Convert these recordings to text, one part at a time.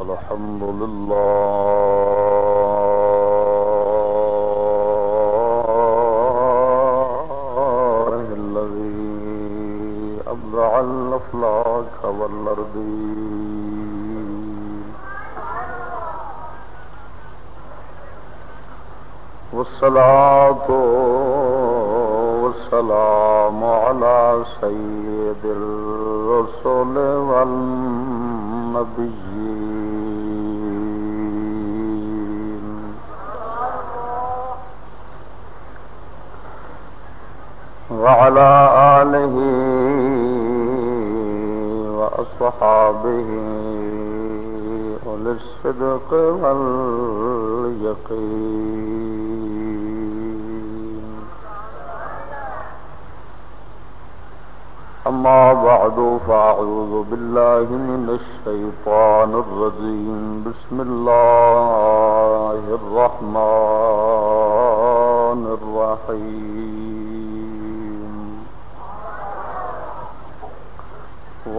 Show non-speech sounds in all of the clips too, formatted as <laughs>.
الحمد لله الذي أبدع الأفلاك والأرضين والصلاة والسلام على سيد الرسل والنبيين. وعلى آله وأصحابه أولي الصدق واليقين. أما بعد، فأعوذ بالله من الشيطان الرجيم. بسم الله الرحمن الرحيم.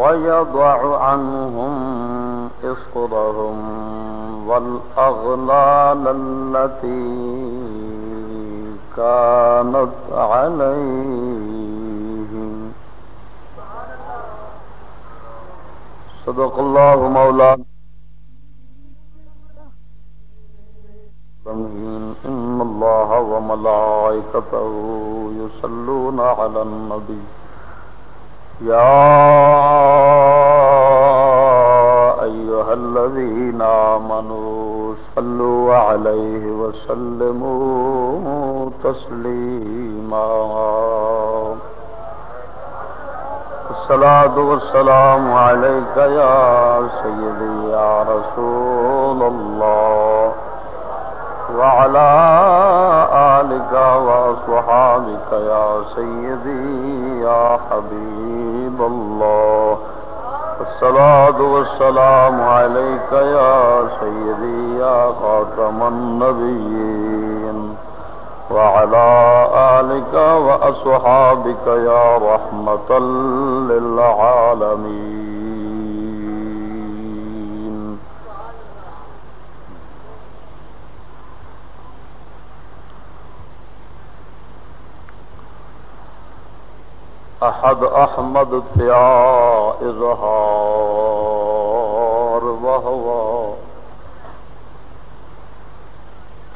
ويضع عنهم إصرهم والأغلال التي كانت عليهم صدق الله مولانا إن الله وملائكته يصلون على النبي يا وسلموا تسليما الصلاة والسلام عليك يا سيدي يا رسول الله وعلى آلك وصحابك يا سيدي يا حبيب الله. الصلاة والسلام عليك يا سيدي، يا خاتم النبيين، وعلى آلك وأصحابك يا رحمة للعالمين. أحد أحمد يا إظهار وهو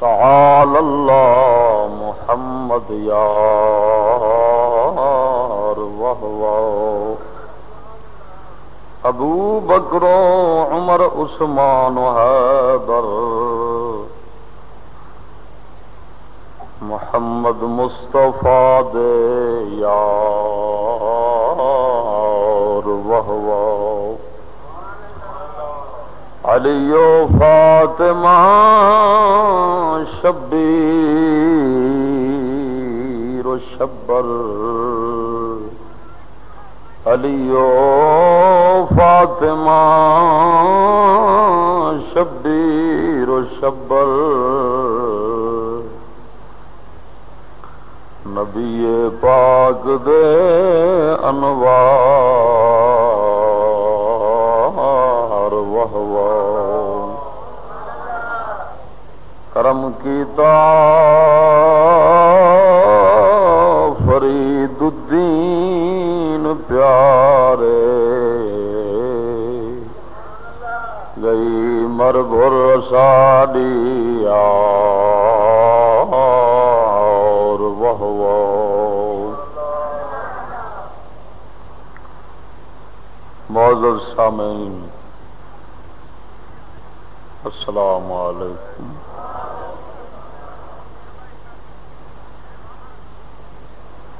تعالى الله محمد يار وهو أبو بكر عمر عثمان هادر محمد مصطفى دے یار وهو علی و فاطمہ شبیر و شبر۔ علی و فاطمہ شبیر و شبر۔ نبی پاک دے انوار۔ کیتا فرید الدین پیارے۔ گئی مر بر ساڈی اور وہ معذر سامعین السلام علیکم۔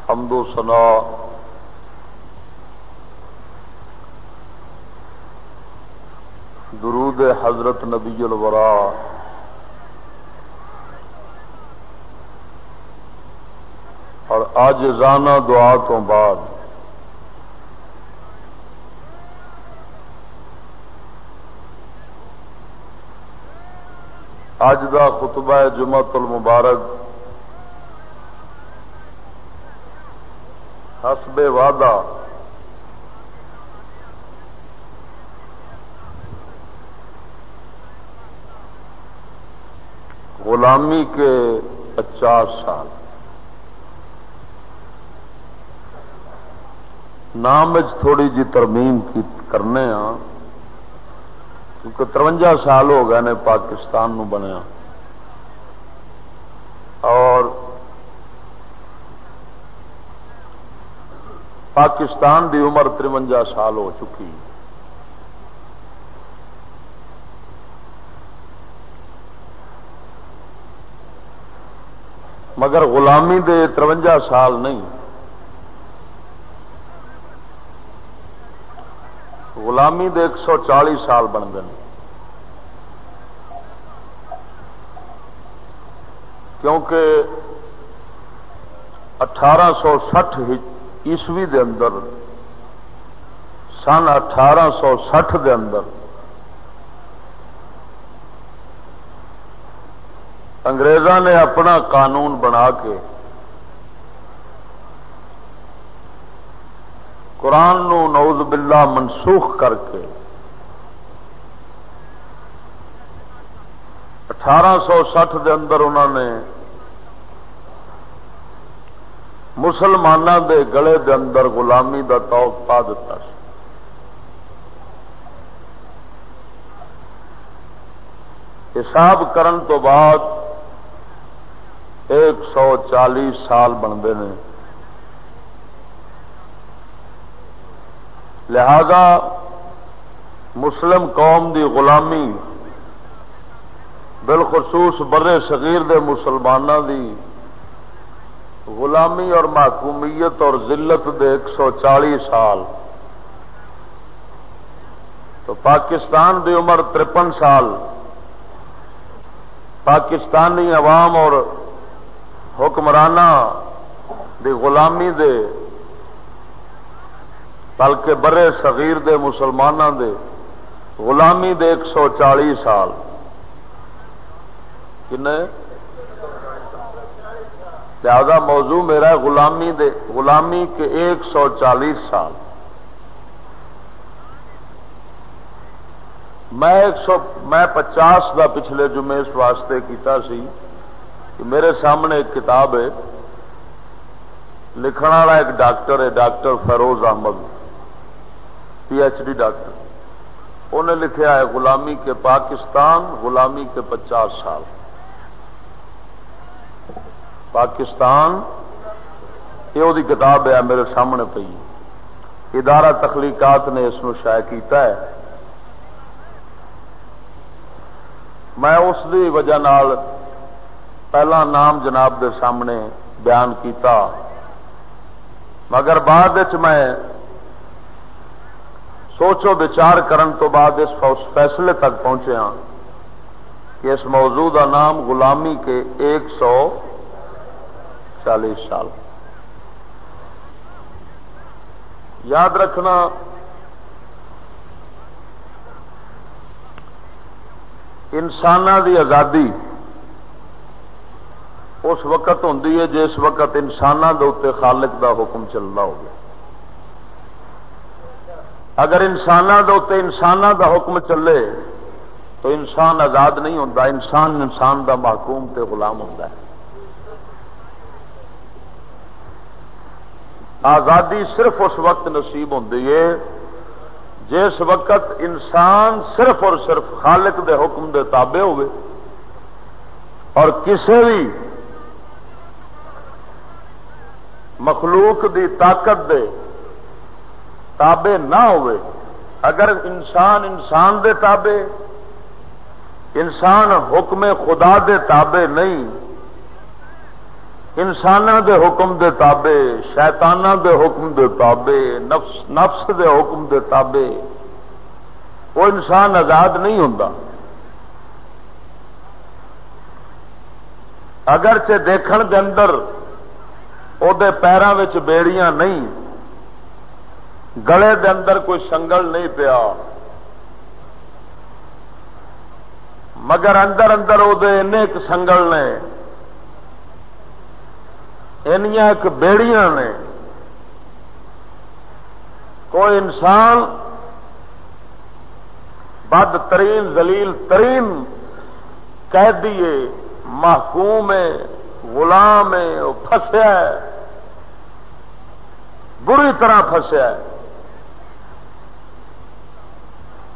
حمد و ثنا درود حضرت نبی الورا. اور آج رانا دعا تو بعد اج دا خطبہ جمعت المبارک بے وعدہ۔ غلامی کے پچاس سال۔ نام تھوڑی جی ترمیم کی کرنے ہاں کیونکہ ترونجا سال ہو گئے نے پاکستان نو بنیا۔ پاکستان دی عمر ترونجا سال ہو چکی۔ مگر غلامی دے ترونجا سال نہیں۔ غلامی دے ایک سو چالی سال بن گئے۔ کیونکہ اٹھارہ سو سٹھ عیسوی دے اندر، سن اٹھارہ سو سٹھ دے اندر، انگریزاں نے اپنا قانون بنا کے قرآن نو نعوذ باللہ منسوخ کر کے اٹھارہ سو سٹھ دے اندر انہوں نے مسلمانوں دے گلے دے اندر غلامی دا توق پا دیتا حساب کرن تو بعد ایک سو چالیس سال بنتے ہیں۔ لہذا مسلم قوم دی غلامی بالخصوص برے صغیر دے مسلمانوں دی غلامی اور محکومیت اور ذلت دے ایک سو چالی سال۔ تو پاکستان دی عمر ترپن سال۔ پاکستانی عوام اور حکمرانہ دی غلامی دے، بلکہ برے صغیر دے مسلمانوں دے غلامی دے ایک سو چالی سال۔ کن لہذا موضوع میرا ہے غلامی دے غلامی کے ایک سو چالیس سال۔ میں ایک سو میں پچاس کا پچھلے جمعے اس واسطے کیتا سی کہ میرے سامنے ایک کتاب ہے۔ لکھن والا ایک ڈاکٹر ہے، doctor Feroz Ahmad. P H D doctor. انہیں لکھا ہے غلامی کے پاکستان، غلامی کے پچاس سال۔ پاکستان، یہ وہ کتاب ہے میرے سامنے پی ادارہ تخلیقات نے اس شائع کیتا ہے۔ میں اس دی وجہ نال پہلا نام جناب دے سامنے بیان کیتا۔ مگر بعد میں سوچو بچار کرن تو بعد اس فیصلے تک پہنچے ہاں کہ اس موضوع کا نام غلامی کے ایک سو چالیس سال۔ یاد رکھنا انسان دی آزادی اس وقت ہوں جس وقت انسانوں کے اتنے خالق دا حکم چلنا ہوگا اگر انسانوں کے اتنے انسانوں کا حکم چلے تو انسان آزاد نہیں ہوتا انسان انسان کا محکوم تے غلام ہوتا ہے۔ آزادی صرف اس وقت نصیب ہوتی ہے جس وقت انسان صرف اور صرف خالق دے حکم دے تابع ہوئے اور کسی بھی مخلوق دی طاقت دے تابے نہ ہوئے، اگر انسان انسان دے تابے انسان حکم خدا دے تابے نہیں انسان دے حکم دے تابے شیطان دے حکم دے تابے نفس نفس دے حکم دے تابے وہ انسان آزاد نہیں ہوں اگرچہ دیکھن دے اندر وہ پیروں بیڑیاں نہیں، گلے دے اندر کوئی سنگل نہیں پیا۔ مگر اندر اندر وہ سنگل نے۔ ایک بیڑیاں نے کوئی انسان بد ترین زلیل ترین قیدی محکوم ہے، غلام ہے، وہ فسیا ہے، بری طرح فسیا ہے۔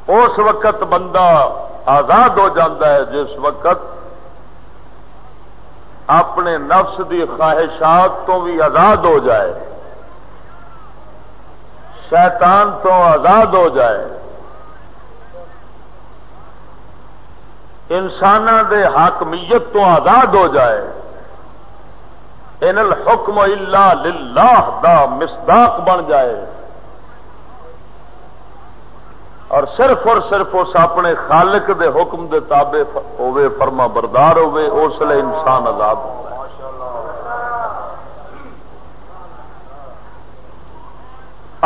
اس وقت بندہ آزاد ہو جاتا ہے، جس وقت اپنے نفس دی خواہشات تو بھی آزاد ہو جائے۔ شیطان تو آزاد ہو جائے۔ انسان دے حاکمیت تو آزاد ہو جائے۔ ان الحکم الا للہ دا مصداق بن جائے۔ اور صرف اور صرف اس اپنے خالق دے حکم دے تابع ہوے فرما بردار ہوے اس لیے انسان آزاد ہو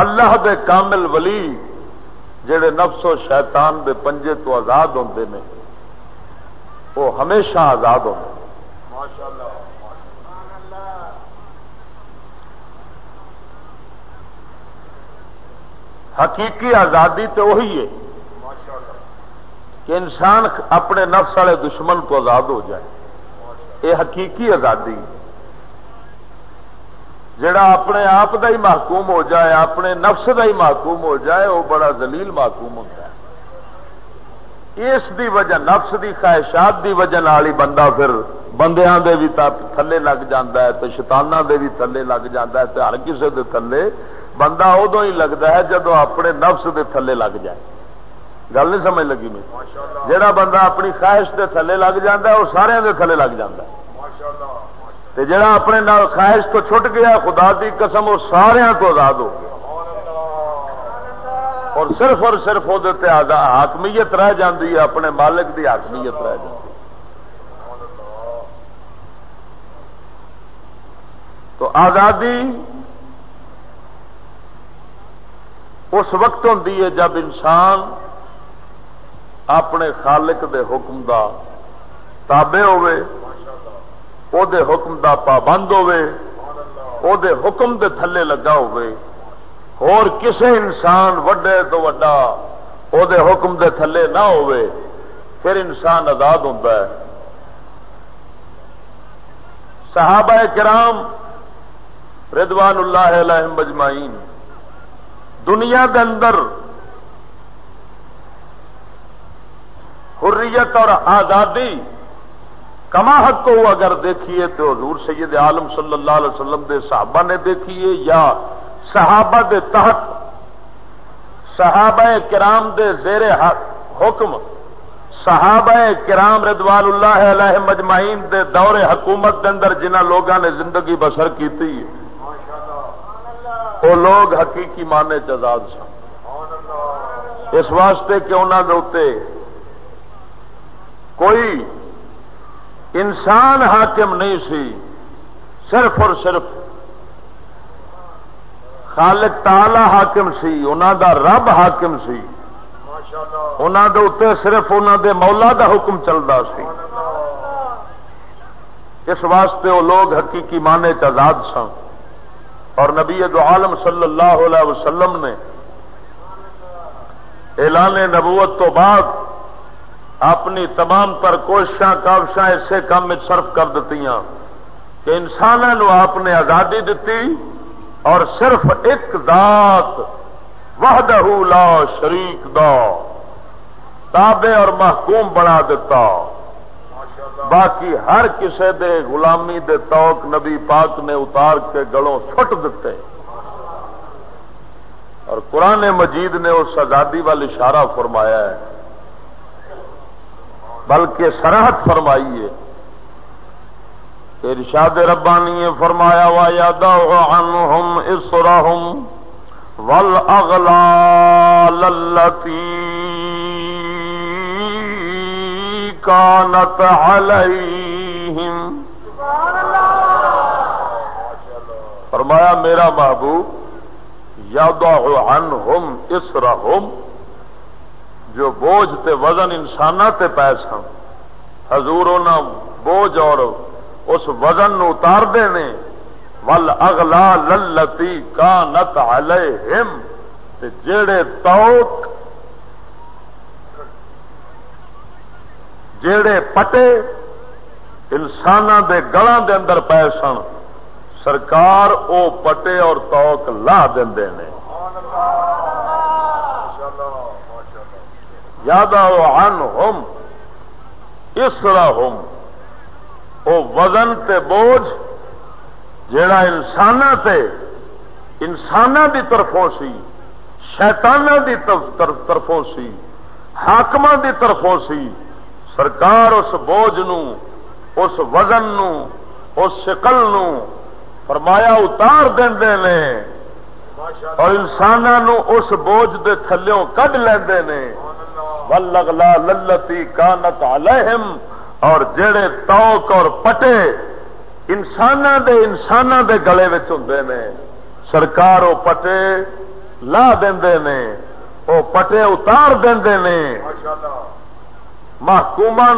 اللہ دے کامل ولی جڑے نفس و شیطان دے پنجے تو آزاد ہوندے نے، وہ ہمیشہ آزاد ہوتے حقیقی آزادی تو وہی ہے کہ انسان اپنے نفس والے دشمن کو آزاد ہو جائے۔ یہ حقیقی آزادی جڑا اپنے آپ کا ہی محکوم ہو جائے، اپنے نفس کا ہی محکوم ہو جائے، وہ بڑا دلیل محکوم ہوتا ہے۔ اس دی وجہ، نفس دی خواہشات دی وجہ نال ہی بندہ پھر بندیاں دے بھی تھلے لگ جاندہ ہے تو شتانہ دے بھی تھلے لگ جاندہ ہے تو ہر کسی دے تھلے بندہ ادو ہی لگتا ہے جدو اپنے نفس دے تھلے لگ جائے۔ گل نہیں سمجھ لگی میں جہاں بندہ اپنی خواہش دے تھلے لگ ہے وہ سارے دے تھلے لگ جاندہ ہے۔ جڑا اپنے خواہش تو چھٹ گیا خدا دی قسم وہ سارے تو آزاد ہو گیا۔ اور صرف اور صرف وہ حاکمیت رہ جاتی ہے اپنے مالک دی حاکمیت رہ جاتی تو آزادی اس وقت ہوتی ہے جب انسان اپنے خالق دے حکم دا تابے ہوے او دے حکم دا پابند ہوے او دے حکم دے تھلے لگا ہوئے اور کسے انسان وڈے تو وڈا او دے حکم دے تھلے نہ ہوئے پھر انسان آزاد ہوتا ہے۔ صحابہ کرام ردوان اللہ علیہ مجمعین دنیا دے اندر حریت اور آزادی کما حق کو اگر دیکھیے تو حضور سید عالم صلی اللہ علیہ وسلم دے صحابہ نے دیکھیے یا صحابہ دے تحت، صحابہ کرام دے زیر حکم، صحابہ کرام ردوال اللہ علیہ مجمعین دے دور حکومت دے اندر جنہ لوگوں نے زندگی بسر کی وہ لوگ حقیقی مانے چزاد سن۔ اس واسطے کہ انہوں کے کوئی انسان حاکم نہیں سی، صرف اور صرف خالق تعالی حاکم سی انہوں دا رب حاکم سی۔ انہوں دے اتنے صرف انہوں دے مولا دا حکم چلتا سی۔ اس واسطے وہ لوگ حقیقی مانے چزاد سن۔ اور نبی دو عالم صلی اللہ علیہ وسلم نے اعلان نبوت تو بعد اپنی تمام تر کوششاں کابشاں اسے کام میں صرف کر دیتی کہ انسانوں آپ نے آزادی دیتی اور صرف ایک ذات وحدہ لا شریک دا تابے اور محکوم بنا دیتا۔ باقی ہر کسے دے غلامی دے توک نبی پاک نے اتار کے گلوں چھٹ دیتے اور قرآن مجید نے اس آزادی وال اشارہ فرمایا ہے۔ بلکہ سرحد فرمائی ہے ارشاد ربانی فرمایا وا یاد عنہم اسرہم والاغلال التي كانت عليهم. فرمایا، میرا محبوب یاد عنہم اسرہم، جو بوجھ تے وزن انسان تے پی سن حضور بوجھ اور اس وزن نو اتار دینے۔ ول اگلا للتی کا نت ہم جڑے توک جڑے پٹے انسان دے گلوں دے اندر پے سن، سرکار او پٹے اور توک لا دے یاد آن ہوم اس طرح ہوم او وزن تے بوجھ جڑا انسان تے انسان دی طرفوں سی شیطان دی طرفوں سی حاقم دی طرفوں سی سرکار اس بوجھ نو، اس وزن نو، اس شکل نو فرمایا اتار دے نے۔ اور انسانوں اس بوجھ دے تھلوں کڈ لیندے نے۔ ولگلا للتی کانت علیہم اور جڑے توک اور پٹے انسان دے انسان دے گلے ہوں نے۔ سرکار وہ پٹے لا دے نے، وہ پٹے اتار دے نے۔ ماشاءاللہ محکوما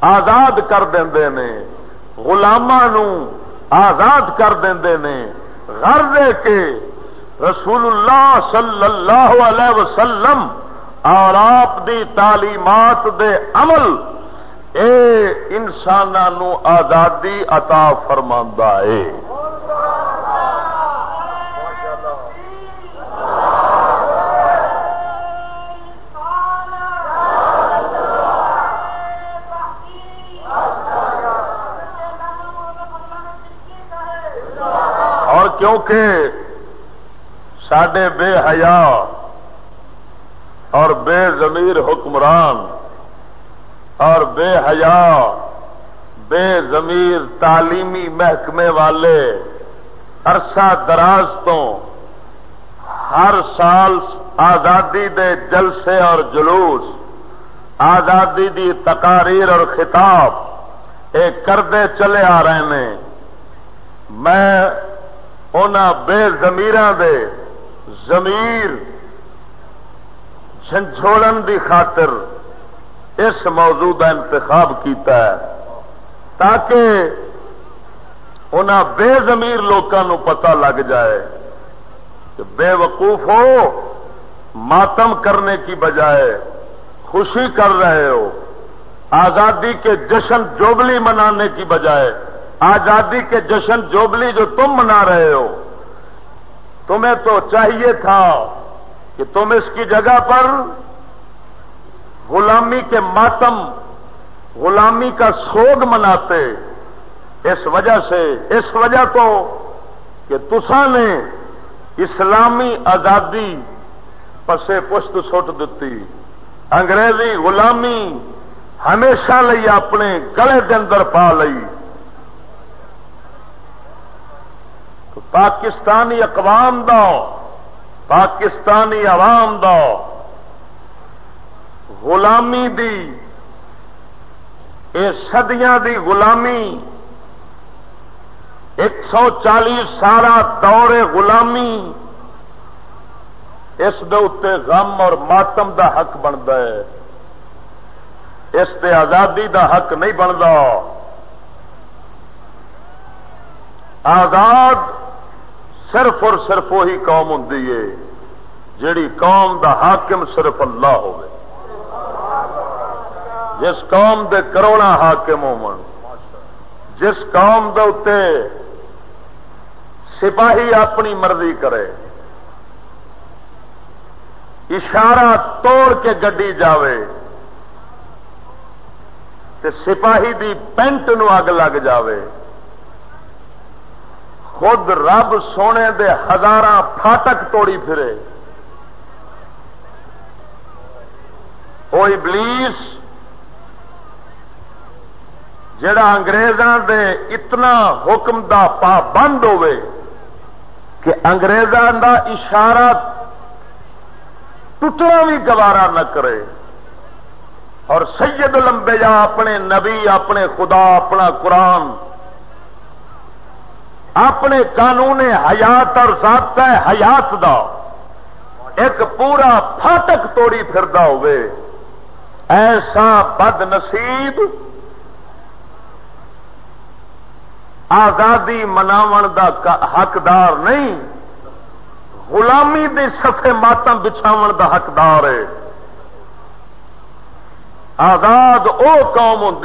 آزاد کر دے نے گلاما آزاد کر دے نے۔ گھر دے کے رسول اللہ صلی اللہ علیہ وسلم اور آپ دی تعلیمات دے عمل اے انسانوں آزادی عطا فرما ہے۔ کیونکہ سڈے بے حیا اور بے ضمیر حکمران اور بے حیا، بے ضمیر تعلیمی محکمے والے عرصہ دراز تو ہر سال آزادی دے جلسے اور جلوس، آزادی دی تقاریر اور خطاب ایک کردے چلے آ رہے ہیں۔ میں ان بے زمیر دے زمیر جھنجھوڑن دی خاطر اس موضوع کا انتخاب کیتا ہے، تاکہ ان بے زمیر لوگوں پتہ لگ جائے کہ بے وقوف ہو، ماتم کرنے کی بجائے خوشی کر رہے ہو، آزادی کے جشن جوبلی منانے کی بجائے آزادی کے جشن جوبلی جو تم منا رہے ہو، تمہیں تو چاہیے تھا کہ تم اس کی جگہ پر غلامی کے ماتم، غلامی کا سوگ مناتے۔ اس وجہ سے، اس وجہ تو کہ تسا نے اسلامی آزادی پسے پشت سٹ دیتی انگریزی غلامی ہمیشہ لئی اپنے گلے کے اندر پا لئی۔ تو پاکستانی اقوام دا پاکستانی عوام دا غلامی دی، اے صدیاں دی غلامی۔ ایک سو چالیس سارا دور غلامی، اس دے غم اور ماتم دا حق بنتا ہے۔ اس تے آزادی دا حق نہیں بنتا آزاد صرف اور صرف وہی قوم ہوں جیڑی قوم دا حاکم صرف اللہ ہو جس قوم دے کروڑا حاکم ہو جس قوم دے اتے سپاہی اپنی مرضی کرے، اشارہ توڑ کے گڈی جاوے، تے سپاہی دی پینٹ نو اگ لگ جاوے۔ خود رب سونے دے ہزار فاٹک توڑی پھرے۔ وہ ابلیس، جڑا انگریزاں دے اتنا حکم دا پابند ہوے کہ انگریزاں دا اشارہ ٹوٹنا بھی گوارا نہ کرے۔ اور سید لمبے جا اپنے نبی، اپنے خدا، اپنا قرآن اپنے قانون حیات اور ضابطہ حیات دا ایک پورا فاٹک توڑی پھردا ہوئے۔ ایسا بد نصیب آزادی مناو دا حقدار نہیں، غلامی دے سفے ماتم بچھاو دا حقدار ہے۔ آزاد او قوم ہوں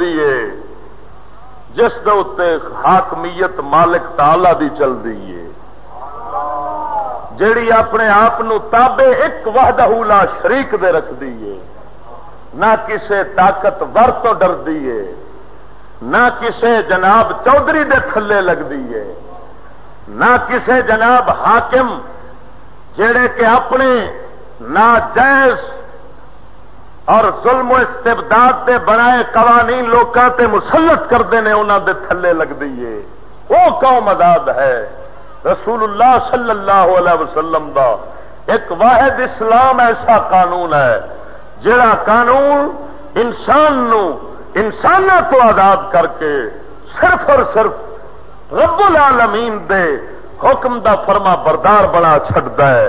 جس کے اتنے حاکمیت مالک تالا دی چلتی ہے۔ جیڑی اپنے آپ تابے ایک وحدہ لا شریک دے رکھ دیے نہ کسے طاقت ور تو ڈر دیے نہ کسے جناب چودھری دے تھلے لگ دیے نہ کسے جناب حاکم جڑے کہ اپنے ناجائز اور ظلم و استبداد دے بنائے قوانین لوکاں تے مسلط کرتے ہیں انہوں دے تھلے لگ دیے وہ قوم آزاد ہے۔ رسول اللہ صلی اللہ علیہ وسلم دا ایک واحد اسلام ایسا قانون ہے جڑا قانون انسان نو انسان تو آزاد کر کے صرف اور صرف رب العالمین دے حکم دا فرما بردار بنا ہے۔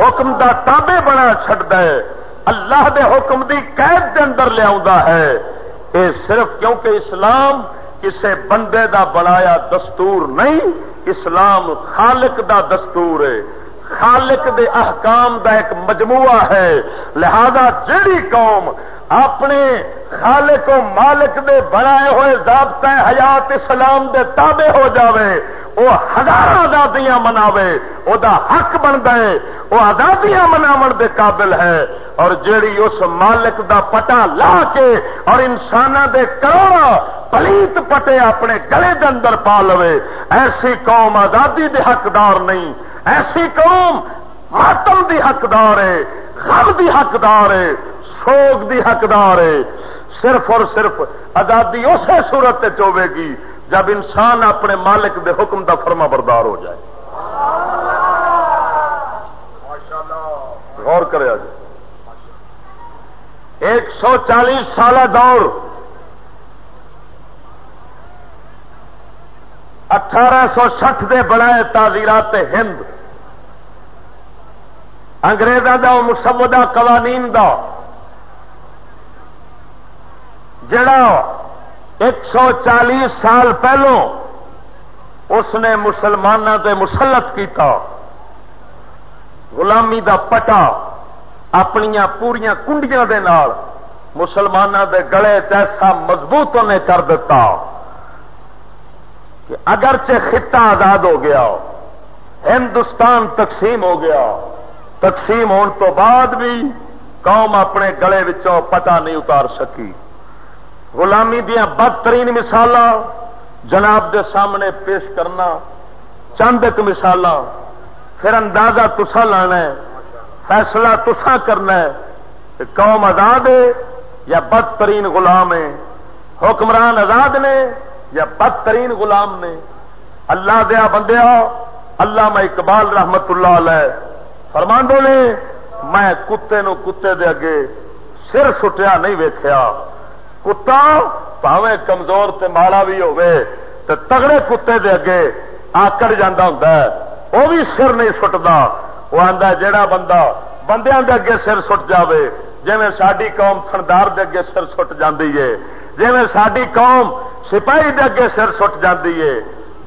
حکم دا تابے بنا ہے۔ اللہ دے حکم دی قید دے اندر لیا ہے۔ یہ صرف کیونکہ اسلام کسے بندے دا بنایا دستور نہیں، اسلام خالق دا دستور ہے۔ خالق دے احکام دا ایک مجموعہ ہے۔ لہذا جیڑی قوم اپنے خالق و مالک دے بنائے ہوئے ضابطہ حیات اسلام دے تابع ہو جاوے وہ ہزار آزادیاں مناوے، او دا حق بن گئے وہ آزادیاں مناو دے قابل ہے۔ اور جیڑی اس مالک دا پٹا لا کے اور انسان دے کروڑا پلیت پٹے اپنے گلے دے اندر پا لوے، ایسی قوم آزادی دے حقدار نہیں، ایسی قوم ماتم دی حقدار ہے، غم دی حقدار ہے۔ سوگ دی حقدار ہے۔ صرف اور صرف آزادی اسی صورت چوے گی جب انسان اپنے مالک دے حکم دا فرما بردار ہو جائے۔ غور کرے آج۔ ایک سو چالیس سالہ دور اٹھارہ سو سٹھ دے بنائے تعزیرات ہند۔ انگریزوں کا مسودہ قوانین دا جڑا ایک سو چالیس سال پہلو اس نے مسلمانوں سے مسلط کیتا، غلامی دا پٹا اپنی پوریا کنڈیاں دے نال مسلمانوں دے گلے ایسا مضبوط انہیں کر دیتا کہ اگرچہ خطہ آزاد ہو گیا، ہندوستان تقسیم ہو گیا، تقسیم ہونے تو بعد بھی قوم اپنے گلے وچوں پتہ نہیں اتار سکی۔ غلامی دیا بدترین مثال جناب دے سامنے پیش کرنا چند ایک مثال پھر اندازہ تسا لانا ہے، فیصلہ تسا کرنا ہے کہ قوم آزاد ہے یا بدترین غلام ہے حکمران آزاد نے یا بدترین غلام نے۔ اللہ دیا بندیا اللہ میں اقبال رحمت اللہ علیہ فرماندو نے، میں کتے نو کتے دے اگے سر سٹیا نہیں ویکھیا۔ کتا پاوے کمزور تے ماڑا بھی تے تگڑے کتے دے اگے آکڑ جانا ہوں وہ بھی سر نہیں سٹتا وہ آتا جڑا بندہ بندیاں دے اگے سر سٹ جاوے جی ساری قوم تھندار دے اگے سر سٹ جاندی ہے جی ساری قوم سپاہی دے اگے سر سٹ جاندی ہے،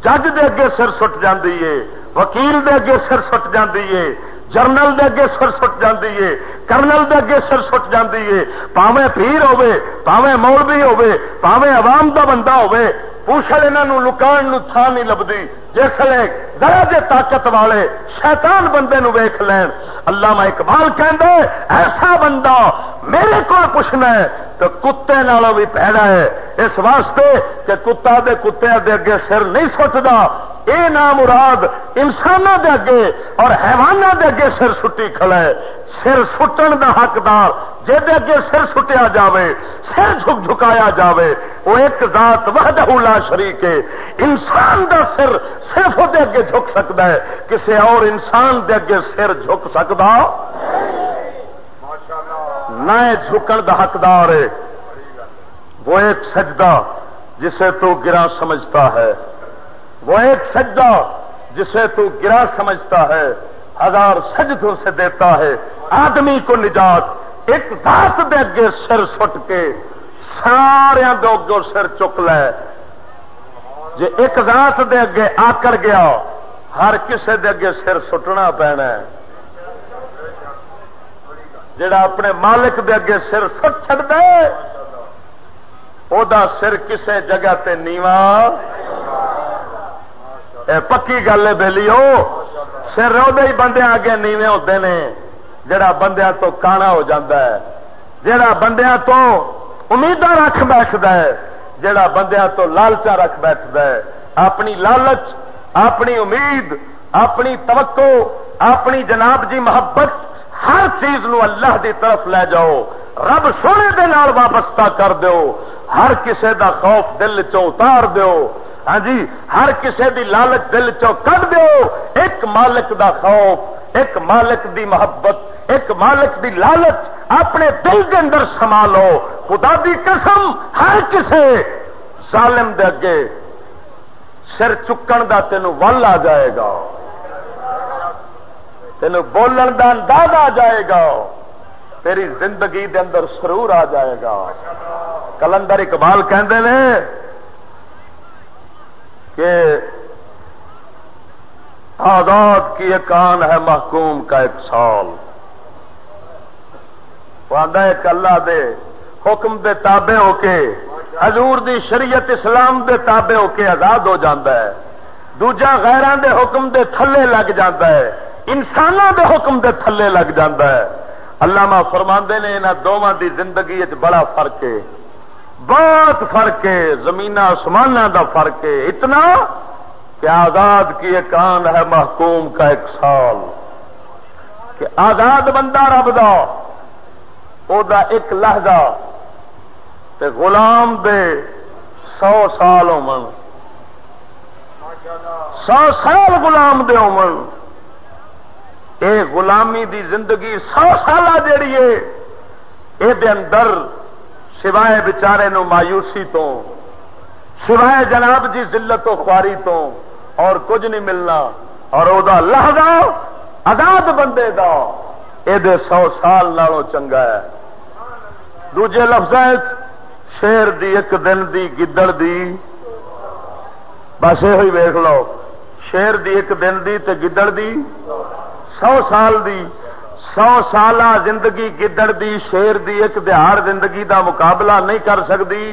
جج دے اگے سر سٹ جاندی ہے، وکیل دے اگے سر سٹ جاندی ہے۔ جرنل دے اگے سر سٹ جاندی ہے کرنل دے اگے سر سٹ جاندی ہے پاویں پیر ہوے پاویں مولوی ہوے پاویں عوام دا بندہ ہوے پوچھل انہوں لکان نو تھان نہیں لبدی جسے ذرا دے طاقت والے شیطان بندے نو ویخ لین اللہ میں اقبال کہ ایسا بندہ میرے کو پوچھنا ہے تو کتے نالوں بھی پیڑا ہے اس واسطے کہ کتا دے کتے دے اگے سر نہیں سٹتا یہ نام مراد انسانوں دے اگے اور حیوانوں دے اگے سر سٹی کھڑا ہے۔ سر سٹن دا حقدار جہد اگے سر سٹیا جاوے، سر جھک جھکایا جاوے، وہ ایک ذات وحدہ لا شریک ہے۔ انسان دا سر صرف وہ اگے جھک سکتا ہے۔ کسی اور انسان دے اگے سر جھک سکتا نہ جھکن دا حقدار ہے۔ وہ ایک سجدہ جسے تو گرا سمجھتا ہے۔ وہ ایک سجدہ جسے تو گرا سمجھتا ہے، ہزار سجدوں سے دیتا ہے۔ آدمی کو نجات ایک ذات دے اگے سر سٹ کے سارے دو سر چک لے۔ جی ایک ذات دے اگے آکڑ گیا، ہر کسے دے اگے سر سٹنا پینا ہے۔ جڑا اپنے مالک دے اگے سر سٹ چڑ دے، او دا سر کسے جگہ تے نیوا اے پکی گل ہے بہلی سر وہ بندے آگے نیوے ہوتے نے، جڑا بندیا تو کانا ہو جاتا ہے، جڑا بندیا تو امید رکھ بیٹھتا ہے، جڑا بندیا تو لالچا رکھ بیٹھتا ہے۔ اپنی لالچ، اپنی امید، اپنی توقع، اپنی جناب جی محبت، ہر چیز نو اللہ دی طرف لے جاؤ۔ رب سونے دے نال وابستہ کر دیو۔ ہر کسے دا خوف دل چو اتار دیو۔ ہاں جی ہر کسے دی لالچ دل چو کر دیو، ایک مالک دا خوف، ایک مالک دی محبت، ایک مالک دی لالچ اپنے دل کے اندر سنبھالو خدا دی قسم، ہر کسے ظالم دے اگے سر چکن دا تینوں ول آ جائے گا۔ تین بولن کا انداز آ جائے گا۔ تیری زندگی دے اندر سرور آ جائے گا۔ کلندر اقبال کہندے نے کہ آزاد کی ایک آن ہے محکوم کا ایک سال۔ ایک اللہ دے حکم دے تابے ہو کے، حضور دی شریعت اسلام دے تابے ہو کے آزاد ہو جاتا ہے۔ دوجا غیران دے حکم دے تھلے لگ جاتا ہے۔ انسانوں دے حکم دے تھلے لگ جاتا ہے۔ اللہ فرما نے یہاں دونوں دی زندگی بڑا فرق ہے۔ بہت فرق ہے زمین آسمان دا فرق ہے اتنا کہ آزاد کی ایک آن ہے محکوم کا ایک سال۔ کہ آزاد بندہ رب دا، او دا ایک لہجہ۔ تے غلام دے سو سال امن سو سال غلام دے امن اے غلامی دی زندگی سو سال جیڑی ہے یہ اندر سوائے بچارے نو مایوسی تو، سوائے جناب جی ذلت و خواری تو، اور کچھ نہیں ملنا، اور وہ لہدا آزاد بندے دا یہ سو سال نالوں چنگا ہے۔ دوجے لفظ شیر دی ایک دن دی گدڑ دی، بس یہ ویخ لو، شیر دی ایک دن دی تے گدڑ دی، سو سال دی۔ سو سال زندگی گدڑ دی، شیر دی ایک دہاڑ زندگی دا مقابلہ نہیں کر سکتی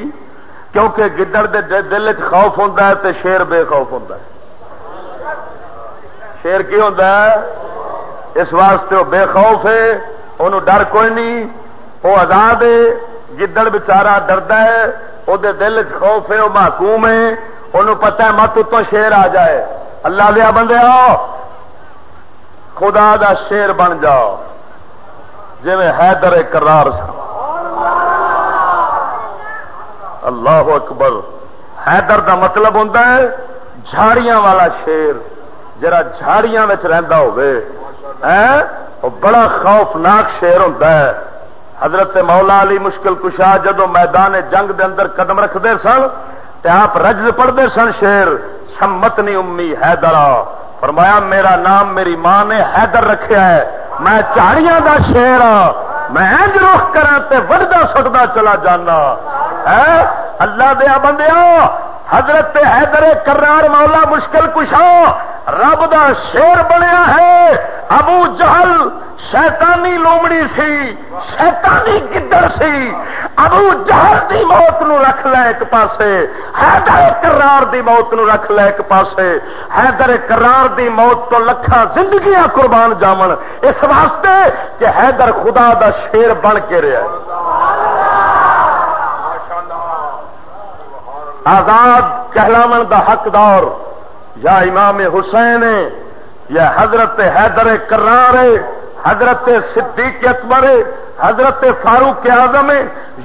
کیونکہ گدڑ دے دل چ خوف ہوتا ہے تے شیر بے خوف ہوتا ہے۔ شیر کی ہوتا ہے؟ اس واسطے وہ بے خوف ہے انہوں ڈر کوئی نہیں۔ وہ آزاد ہے، گدڑ بچارا ڈرد ہے وہ دل چ خوف ہے وہ محکوم ہے۔ انہوں پتہ ہے مت اتوں شیر آ جائے۔ اللہ دیا بندے آؤ، خدا دا شیر بن جاؤ۔ جی حیدر کرار اللہ اکبر. حیدر دا مطلب ہوتا ہے جھاڑیاں والا شیر. جرا جھاڑیاں رہندا ہوئے ہاں؟ بڑا خوفناک شیر ہوتا ہے۔ حضرت مولا علی مشکل کشا جدو میدان جنگ دے اندر قدم رکھتے سن، تے آپ رجز پڑھتے سن شیر، سمت نہیں امی حیدرا۔ فرمایا، میرا نام، میری ماں نے حیدر رکھا ہے۔ میں چاڑیاں دا شیر میں انج رخ کرا تے وڈا سکتا چلا جانا۔ اللہ دیا بندیا حضرت حیدر کرار مولا مشکل کشا، رب دا شیر بنیا ہے۔ ابو جہل شیطانی لومڑی سی، شیطانی گدڑ سی۔ ابو جہل دی موت نو رکھ لے ایک پاسے۔ حیدر کرار دی موت نو رکھ لے ایک پاسے۔ حیدر کرار دی موت تو لکھا زندگیاں قربان جامن۔ اس واسطے کہ حیدر خدا دا شیر بن کے رہا ہے آزاد کہلاون دا حقدار، یا امام حسین، یا حضرت حیدر کرار، حضرت صدیق اکبر، حضرت فاروق اعظم،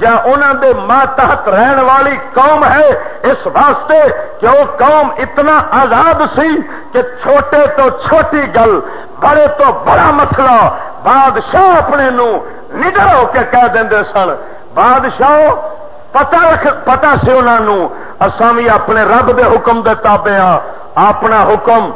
یا انہوں دے ماتحت رہن والی قوم ہے، اس واسطے کہ وہ قوم اتنا آزاد سی کہ چھوٹے تو چھوٹی گل، بڑے تو بڑا مسئلہ، بادشاہ اپنے نو نڈر ہو کے کہہ دیں سن۔ بادشاہ پتا پتا سی انہوں اساں بھی اپنے رب دے حکم دے تابے ہاں۔ اپنا حکم،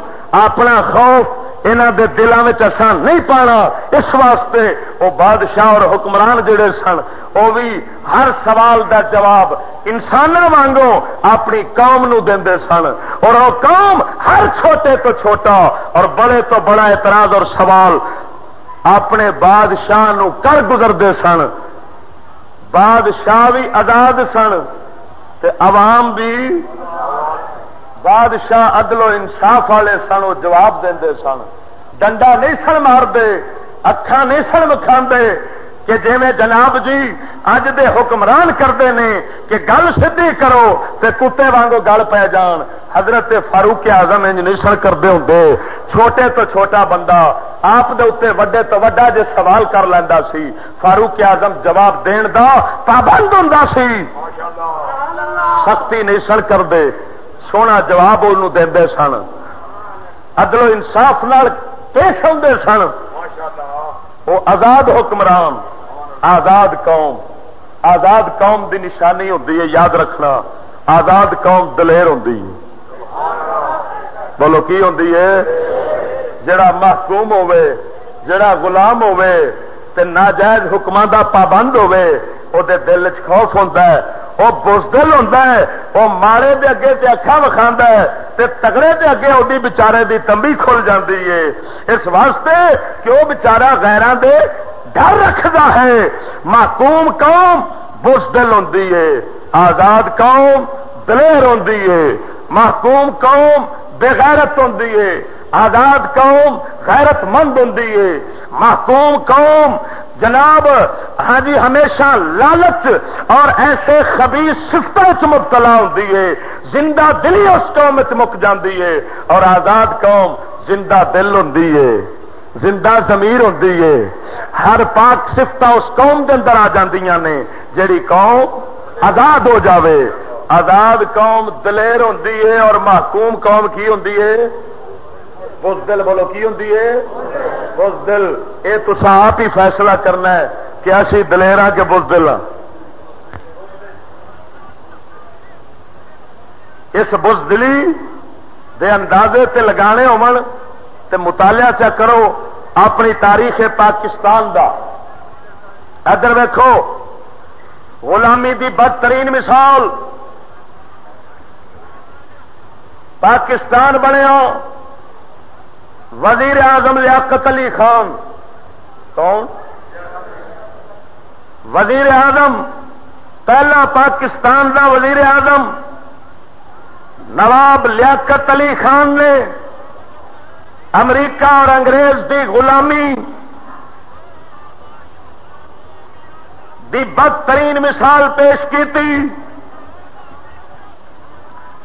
اپنا خوف انہوں دے دلوں میں اسان نہیں پانا۔ اس واسطے وہ بادشاہ اور حکمران جڑے سن وہ بھی ہر سوال دا جواب انسان وانگو اپنی قوم نو دے سن۔ اور وہ قوم ہر چھوٹے تو چھوٹا اور بڑے تو بڑا اعتراض اور سوال اپنے بادشاہ نو کر گزرتے سن۔ بادشاہ بھی آزاد سن تے عوام بھی بادشاہ عدل و انصاف والے سن، وہ جواب دے سن۔ ڈنڈا نہیں سن مارتے اکھان نہیں سن وکھا کہ جی میں جناب جی اج دے حکمران کرتے ہیں کہ گل سی کرو تے کتے وانگو گل پی جان۔ حضرت فاروق آزم انج نہیں کرتے ہوں چھوٹے تو چھوٹا بندہ، آپ دے اتنے وڈے تو وڈا جے سوال کر لینا سی۔ فاروق آزم جواب دین دا پابند ہوں سی۔ سختی نہیں سن کرتے سونا جواب ان دے سن۔ عدل و انصاف نال پیش آتے سن۔ وہ آزاد حکمران، آزاد قوم آزاد قوم دی نشانی ہوتی ہے، یاد رکھنا، آزاد قوم دلیر ہوں بولو کی ہوں جڑا محکوم ہوے جڑا غلام ہوے تے ناجائز حکمان دا پابند ہوے او دے دل چ خوف ہوتا ہے۔ وہ بزدل ہوتا ہے، وہ مارے دے اگے تے اکھا وکھا ہے، تے تگڑے دے اگے وہی بچارے دی تمبی کھل جاتی ہے۔ اس واسطے کہ وہ بچارا غیران دے ڈر رکھتا ہے۔ محکوم قوم بزدل ہوتی ہے، آزاد قوم دلیر ہوتی ہے۔ محکوم قوم بےغیرت ہوتی ہے۔ آزاد قوم غیرت مند ہوں محکوم قوم جناب ہاں جی ہمیشہ لالچ اور ایسے خبیص سفتوں مبتلا ہوتی ہے، زندہ دلی اس قوم مک جاتی ہے اور آزاد قوم زندہ دل ہوں زندہ زمیر ہوں ہر پاک سفت اس قوم کے اندر آ نے، جیڑی قوم آزاد ہو جاوے۔ آزاد قوم دلیر ہوں اور محکوم قوم کی ہوں بزدل بولو کی ہوں بزدل یہ تو آپ ہی فیصلہ کرنا ہے کہ اسی دلیر کے بزدل ہاں۔ اس بزدلی دے اندازے تے لگانے ہون تے مطالعہ چا کرو اپنی تاریخ پاکستان دا۔ ادھر ویکو غلامی دی بدترین مثال۔ پاکستان بنیا وزیر اعظم لیاقت علی خان. کون؟ وزیر اعظم. پہلا پاکستان کا وزیر اعظم. نواب لیاقت علی خان نے امریکہ اور انگریز کی غلامی دی بدترین مثال پیش کی تھی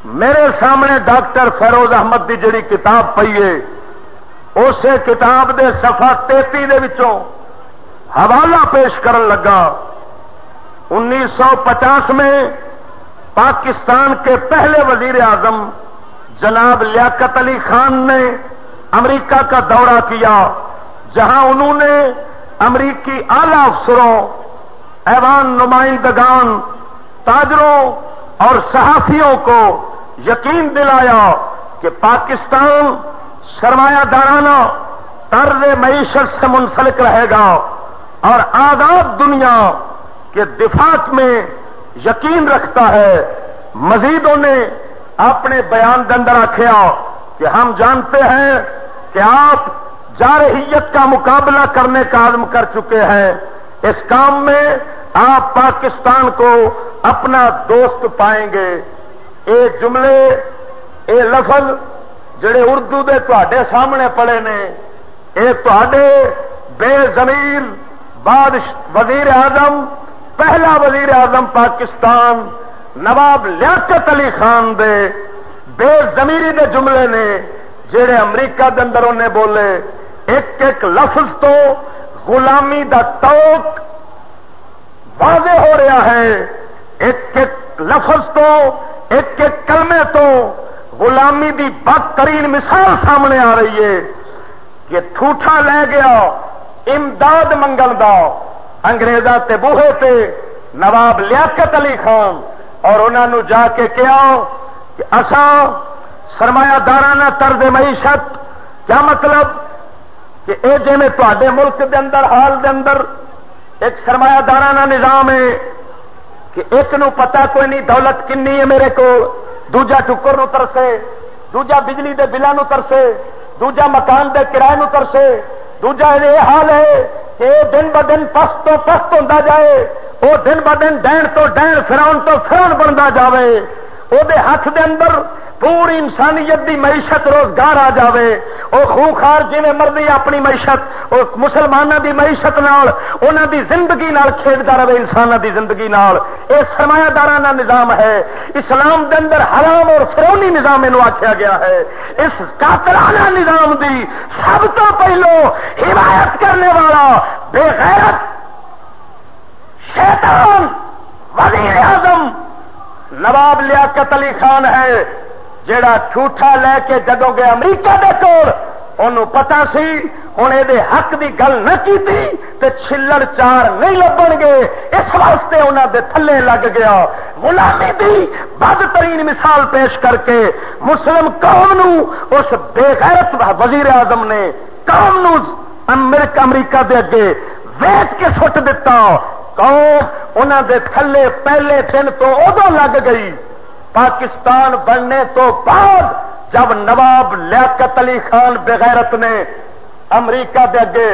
میرے سامنے ڈاکٹر فیروز احمد کی جڑی کتاب پی ہے اسے کتاب دے سفا تیتی دے وچوں حوالہ پیش کرن لگا۔ انیس سو پچاس میں پاکستان کے پہلے وزیر اعظم جناب لیاقت علی خان نے امریکہ کا دورہ کیا، جہاں انہوں نے امریکی اعلی افسروں، ایوان نمائندگان، تاجروں اور صحافیوں کو یقین دلایا کہ پاکستان سرمایہ دارانہ طرز معیشت سے منسلک رہے گا اور آزاد دنیا کے دفاع میں یقین رکھتا ہے۔ مزیدوں نے اپنے بیان اندر رکھا کہ ہم جانتے ہیں کہ آپ جارحیت کا مقابلہ کرنے کا عزم کر چکے ہیں۔ اس کام میں آپ پاکستان کو اپنا دوست پائیں گے۔ اے جملے، اے لفظ جڑے اردو دے تے سامنے پڑے نے یہ تے بے زمیر بادش وزیر اعظم، پہلا وزیر اعظم پاکستان، نواب لیاقت علی خان دے بے زمیری دے جملے نے، جڑے امریکہ دے اندر انہیں بولے، ایک ایک لفظ تو غلامی دا توک واضح ہو رہا ہے۔ ایک ایک لفظ تو، ایک ایک کلمے تو غلامی دی بدترین مثال سامنے آ رہی ہے کہ ٹھوٹا لے گیا، امداد منگل دا انگریزا تے بوہے تے نواب لیاقت علی خان، اور انہوں نے جا کے کیا کہ اساں سرمایہ دارانہ طرز معیشت، کیا مطلب؟ کہ اے جی میں تے ملک دے اندر، حال دے اندر ایک سرمایہ دارانہ نظام ہے کہ ایک نو پتا کوئی نہیں، دولت کنی ہے میرے کو دوجا ٹکر نو ترسے، دوجا بجلی دے بلان ترسے، دوجا مکان دے کرائے نو ترسے۔ دوجا یہ حال ہے کہ دن ب دن پست تو پست ہوتا جائے، وہ دن ب دن ڈین تو ڈین فراؤن تو فراؤن بنتا جائے وہ ہاتھ دے اندر پوری انسانیت دی معیشت روزگار آ جاوے۔ وہ خوخار جی مرضی اپنی معیشت وہ مسلمانوں دی معیشت نال انہوں دی زندگی نال کھیلتا رہے انسان دی زندگی نال۔ یہ سرمایہ دارانہ نظام ہے۔ اسلام دے اندر حرام اور فرونی نظام یہ آخیا گیا ہے۔ اس کاترانہ نظام دی سب تو پہلو حمایت کرنے والا بے غیرت شیطان، وزیر اعظم نواب لیاقت علی خان ہے۔ جڑا جھوٹا لے کے جدو گیا امریکہ دے کول انہوں پتا سی ہوں یہ حق دی گل نہ کی چلڑ چار نہیں لبن گے۔ اس واسطے انہوں دے تھلے لگ گیا۔ غلامی دی بدترین مثال پیش کر کے مسلم قوم نو، اس بے غیرت وزیر اعظم نے قوم نو امریکہ دے اگے ویچ کے سٹ دتا۔ قوم انہوں دے تھلے پہلے دن تو ادو لگ گئی۔ پاکستان بننے تو بعد جب نواب لیاقت علی خان بغیرت نے امریکہ دے اگے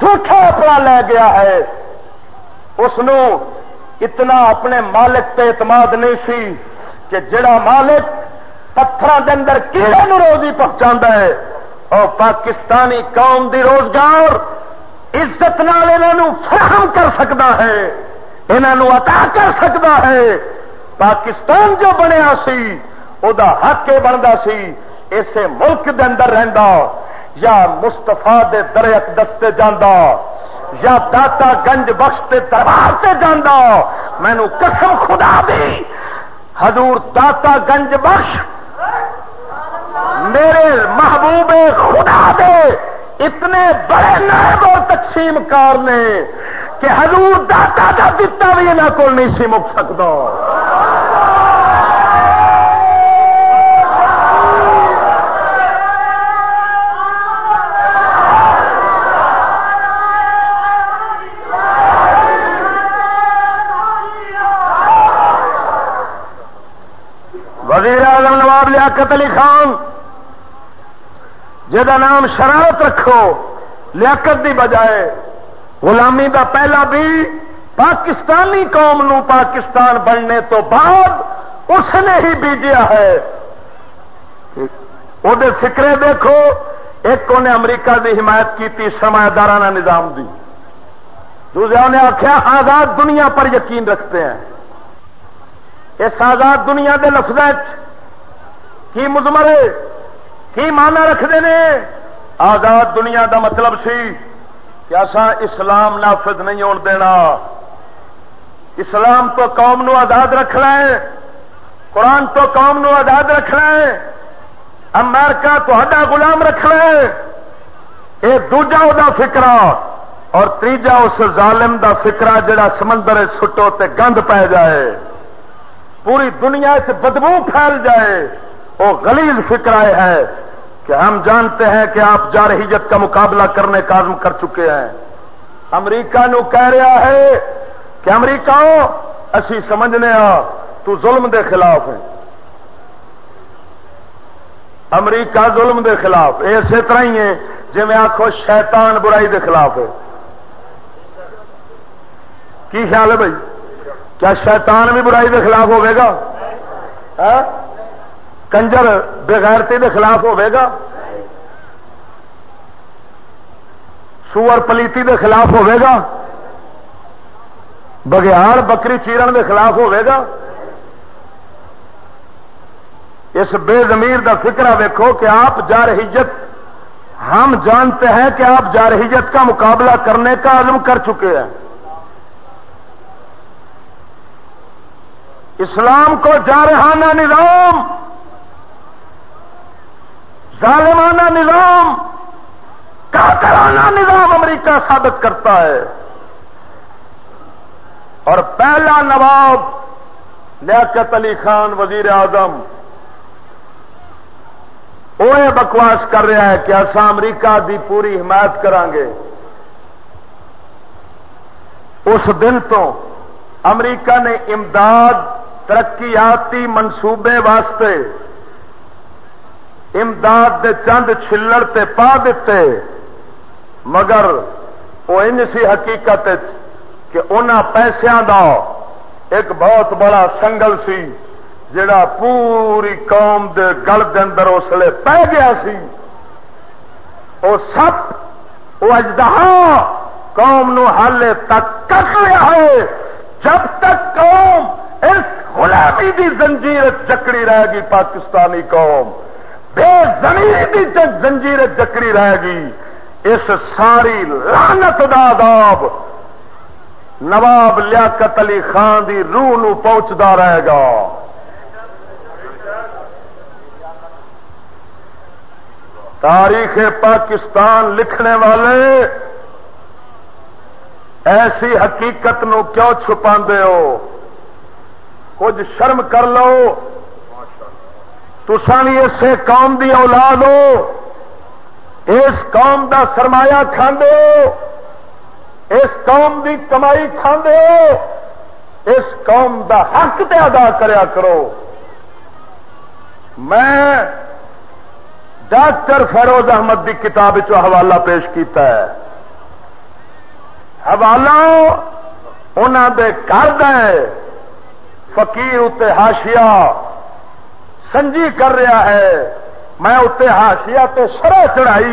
جھوٹا اپنا لے گیا ہے، اس اتنا اپنے مالک پہ اعتماد نہیں سی کہ جڑا مالک پتھر اندر کیڑے نو روزی پہنچا ہے اور پاکستانی قوم دی روزگار عزت نال فراہم کر سکتا ہے انہوں عطا کر سکتا ہے۔ پاکستان جو بنیا سی، او دا حق یہ بنتا سی، اسے ملک دے اندر رہندا، یا مستفا دے درخت دستے جانا یا داتا گنج بخش کے دربار سے جانا مینو قسم خدا دی۔ حضور داتا گنج بخش، میرے محبوب خدا دے۔ اتنے بڑے نائب اور تقسیم کار نے کہ حضور داتا کا دتا بھی یہاں کو نہیں سی مک سکتا۔ وزیر اعظم نواب لیاقت علی خان، جہاں نام شرارت رکھو، لیاقت دی بجائے غلامی دا پہلا بھی پاکستانی قوم نو پاکستان بننے تو بعد اس نے ہی بیجیا ہے۔ وہ فکرے دیکھو، ایک انہیں امریکہ دی حمایت کی سرمایہ دارانہ نظام دی۔ دوسرے نے آخیا آزاد دنیا پر یقین رکھتے ہیں۔ اس آزاد دنیا کے لفظ کی مزمرے کی مانا رکھتے ہیں آزاد دنیا دا مطلب سی کہ اصا اسلام نافذ نہیں ہون دینا۔ اسلام تو قوم نو آزاد رکھنا ہے۔ قرآن تو قوم نو آزاد رکھنا ہے۔ امریکہ تا غلام رکھنا ہے۔ یہ دوجا دا فکرا اور تیجا اس ظالم دا فکرا جڑا سمندر سٹو تے گند پی جائے۔ پوری دنیا سے بدبو پھیل جائے۔ وہ گلیز فکر ہے۔ کہ ہم جانتے ہیں کہ آپ جارحیت کا مقابلہ کرنے کا عزم کر چکے ہیں۔ امریکہ نو کہہ رہا ہے کہ امریکہ اسی سمجھنے آ، تو ظلم دے خلاف ہے امریکہ ظلم دے خلاف اسی طرح ہی ہے جی میں آخو شیطان برائی دے خلاف ہے کی خیال ہے بھائی؟ کیا شیطان بھی برائی دے خلاف ہوئے گا ہاں؟ کنجر بغیرتی کے خلاف گا؟ سور پلیتی کے خلاف گا؟ بگیاڑ بکری چیرن کے خلاف گا؟ اس بے زمیر کا فکرا ویکو کہ آپ جارحیت، ہم جانتے ہیں کہ آپ جارحیت کا مقابلہ کرنے کا عزم کر چکے ہیں۔ اسلام کو جارحانہ نظام ظالمانہ نظام، کاکرانہ نظام امریکہ ثابت کرتا ہے۔ اور پہلا نواب لیاقت علی خان وزیر اعظم۔ وہ بکواس کر رہا ہے کہ ایسا امریکہ دی پوری حمایت کریں گے۔ اس دن تو امریکہ نے امداد، ترقیاتی منصوبے واسطے امداد دے چند چھلڑ تے پا دیتے مگر وہ ان سی حقیقت کہ کہ ان پیسوں دا ایک بہت بڑا سنگل سی، جڑا پوری قوم دے گل دے اندر اس لیے پی گیا سی۔ وہ سب وہ اجدہ قوم نو حالے تک کٹ لیا ہے۔ جب تک قوم اس غلامی دی زنجیر چکڑی رہے گی پاکستانی قوم بے زمین دی زنجیر چکڑی رہے گی اس ساری لانت داداب نواب لیاقت علی خان دی روح نو پہنچتا رہے گا۔ تاریخ پاکستان لکھنے والے، ایسی حقیقت نو کیوں چھپا ہو؟ کچھ شرم کر لو۔ تسا بھی اسے قوم دی اولاد ہو۔ اس قوم دا سرمایہ کھاندے ہو۔ اس قوم دی کمائی کھاندے ہو۔ اس قوم دا حق تے ادا کریا کرو۔ میں ڈاکٹر فیروز احمد کی کتاب حوالہ پیش کیتا ہے۔ حوالہ انہوں دے گھر دے فقیر اتنے ہاشیا سنجی کر رہا ہے۔ میں اتنے ہاشیا تو سرا چڑھائی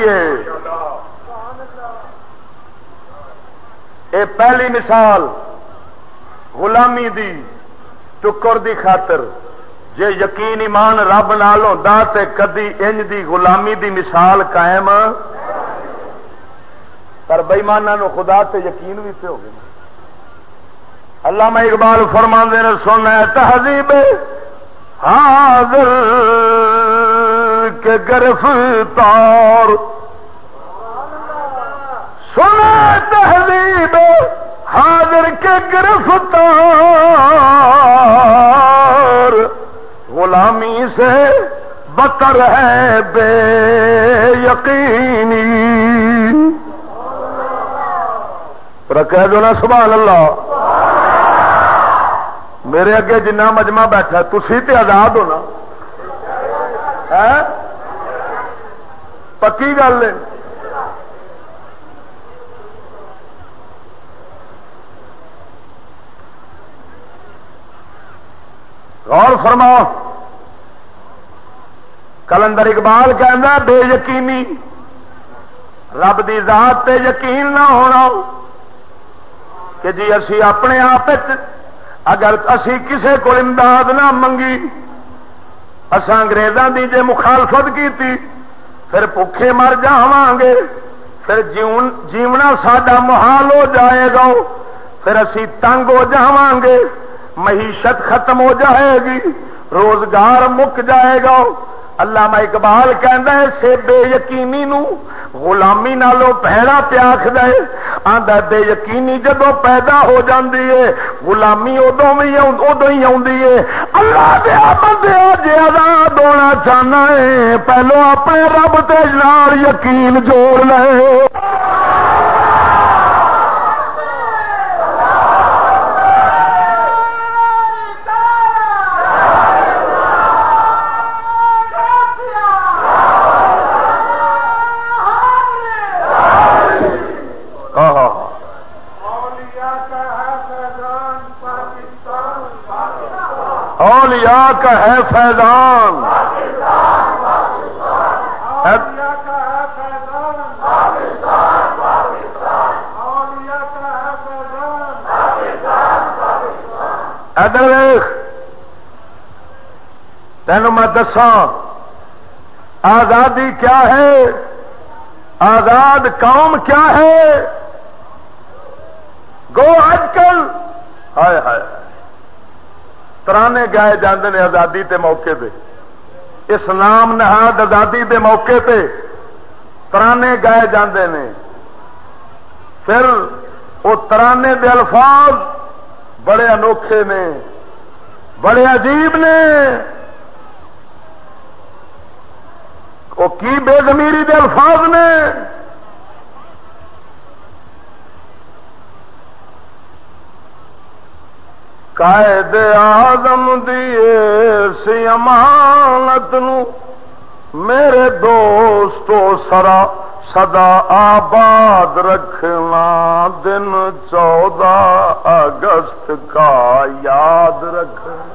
یہ پہلی مثال، غلامی دی ٹکر دی خاطر۔ جے یقین ایمان رب نال ہوتا تے کدی انج دی غلامی دی مثال قائم۔ پر بئیمانہ نو خدا تے یقین بھی تے ہو گئے اللہ میں اقبال فرما نے، سننا تہذیب۔ حاضر کے گرفتار سنا تہذیب حاضر کے گرفتار غلامی سے بکر ہے بے یقینی۔ کہہ دو نا، سبحان اللہ۔ میرے اگے جنا مجمع بیٹھا تھی تے آزاد ہونا۔ پکی گل ہے۔ غور فرماؤ۔ کلندر اقبال کہنا بے یقینی۔ رب دی ذات تے یقین نہ ہونا، کہ جی اسی اپنے آپ اگر اسی کسے کو امداد نہ منگی اصا اگریزوں کی جی مخالفت کی پھر بکھے مر جاواں گے، پھر جیونا سڈا محال ہو جائے گا، پھر اسی تنگ ہو جا گے، معیشت ختم ہو جائے گی، روزگار مک جائے گا اللہ میں اقبال کہہ سے بے یقینی نو غلامی نالو پہرا پیاکھ دے آدھا بے یقینی جدو پیدا ہو جاندی ہے، غلامی ادو بھی ادو ہی آدھی ہے۔ اللہ دیا بندے جی آزاد ہونا چاہنا ہے۔ پہلو اپنے رب تے تیز یقین جوڑ لے کا ہے فیضان۔ ادر تین میں دسا آزادی کیا ہے؟ آزاد قوم کیا ہے؟ گو آج کل۔ ہائے ہائے۔ ترانے گائے جاندے نے آزادی تے موقع دے۔ اس نام نہاد آزادی دے موقع تے ترانے گائے جاندے نے۔ پھر وہ ترانے دے الفاظ بڑے انوکھے نے، بڑے عجیب نے۔ وہ کی بے زمیری دے الفاظ نے۔ قائد آزم دیے سی امانت نو۔ میرے دوستو، سرا سدا آباد رکھنا دن چودہ اگست کا یاد رکھنا۔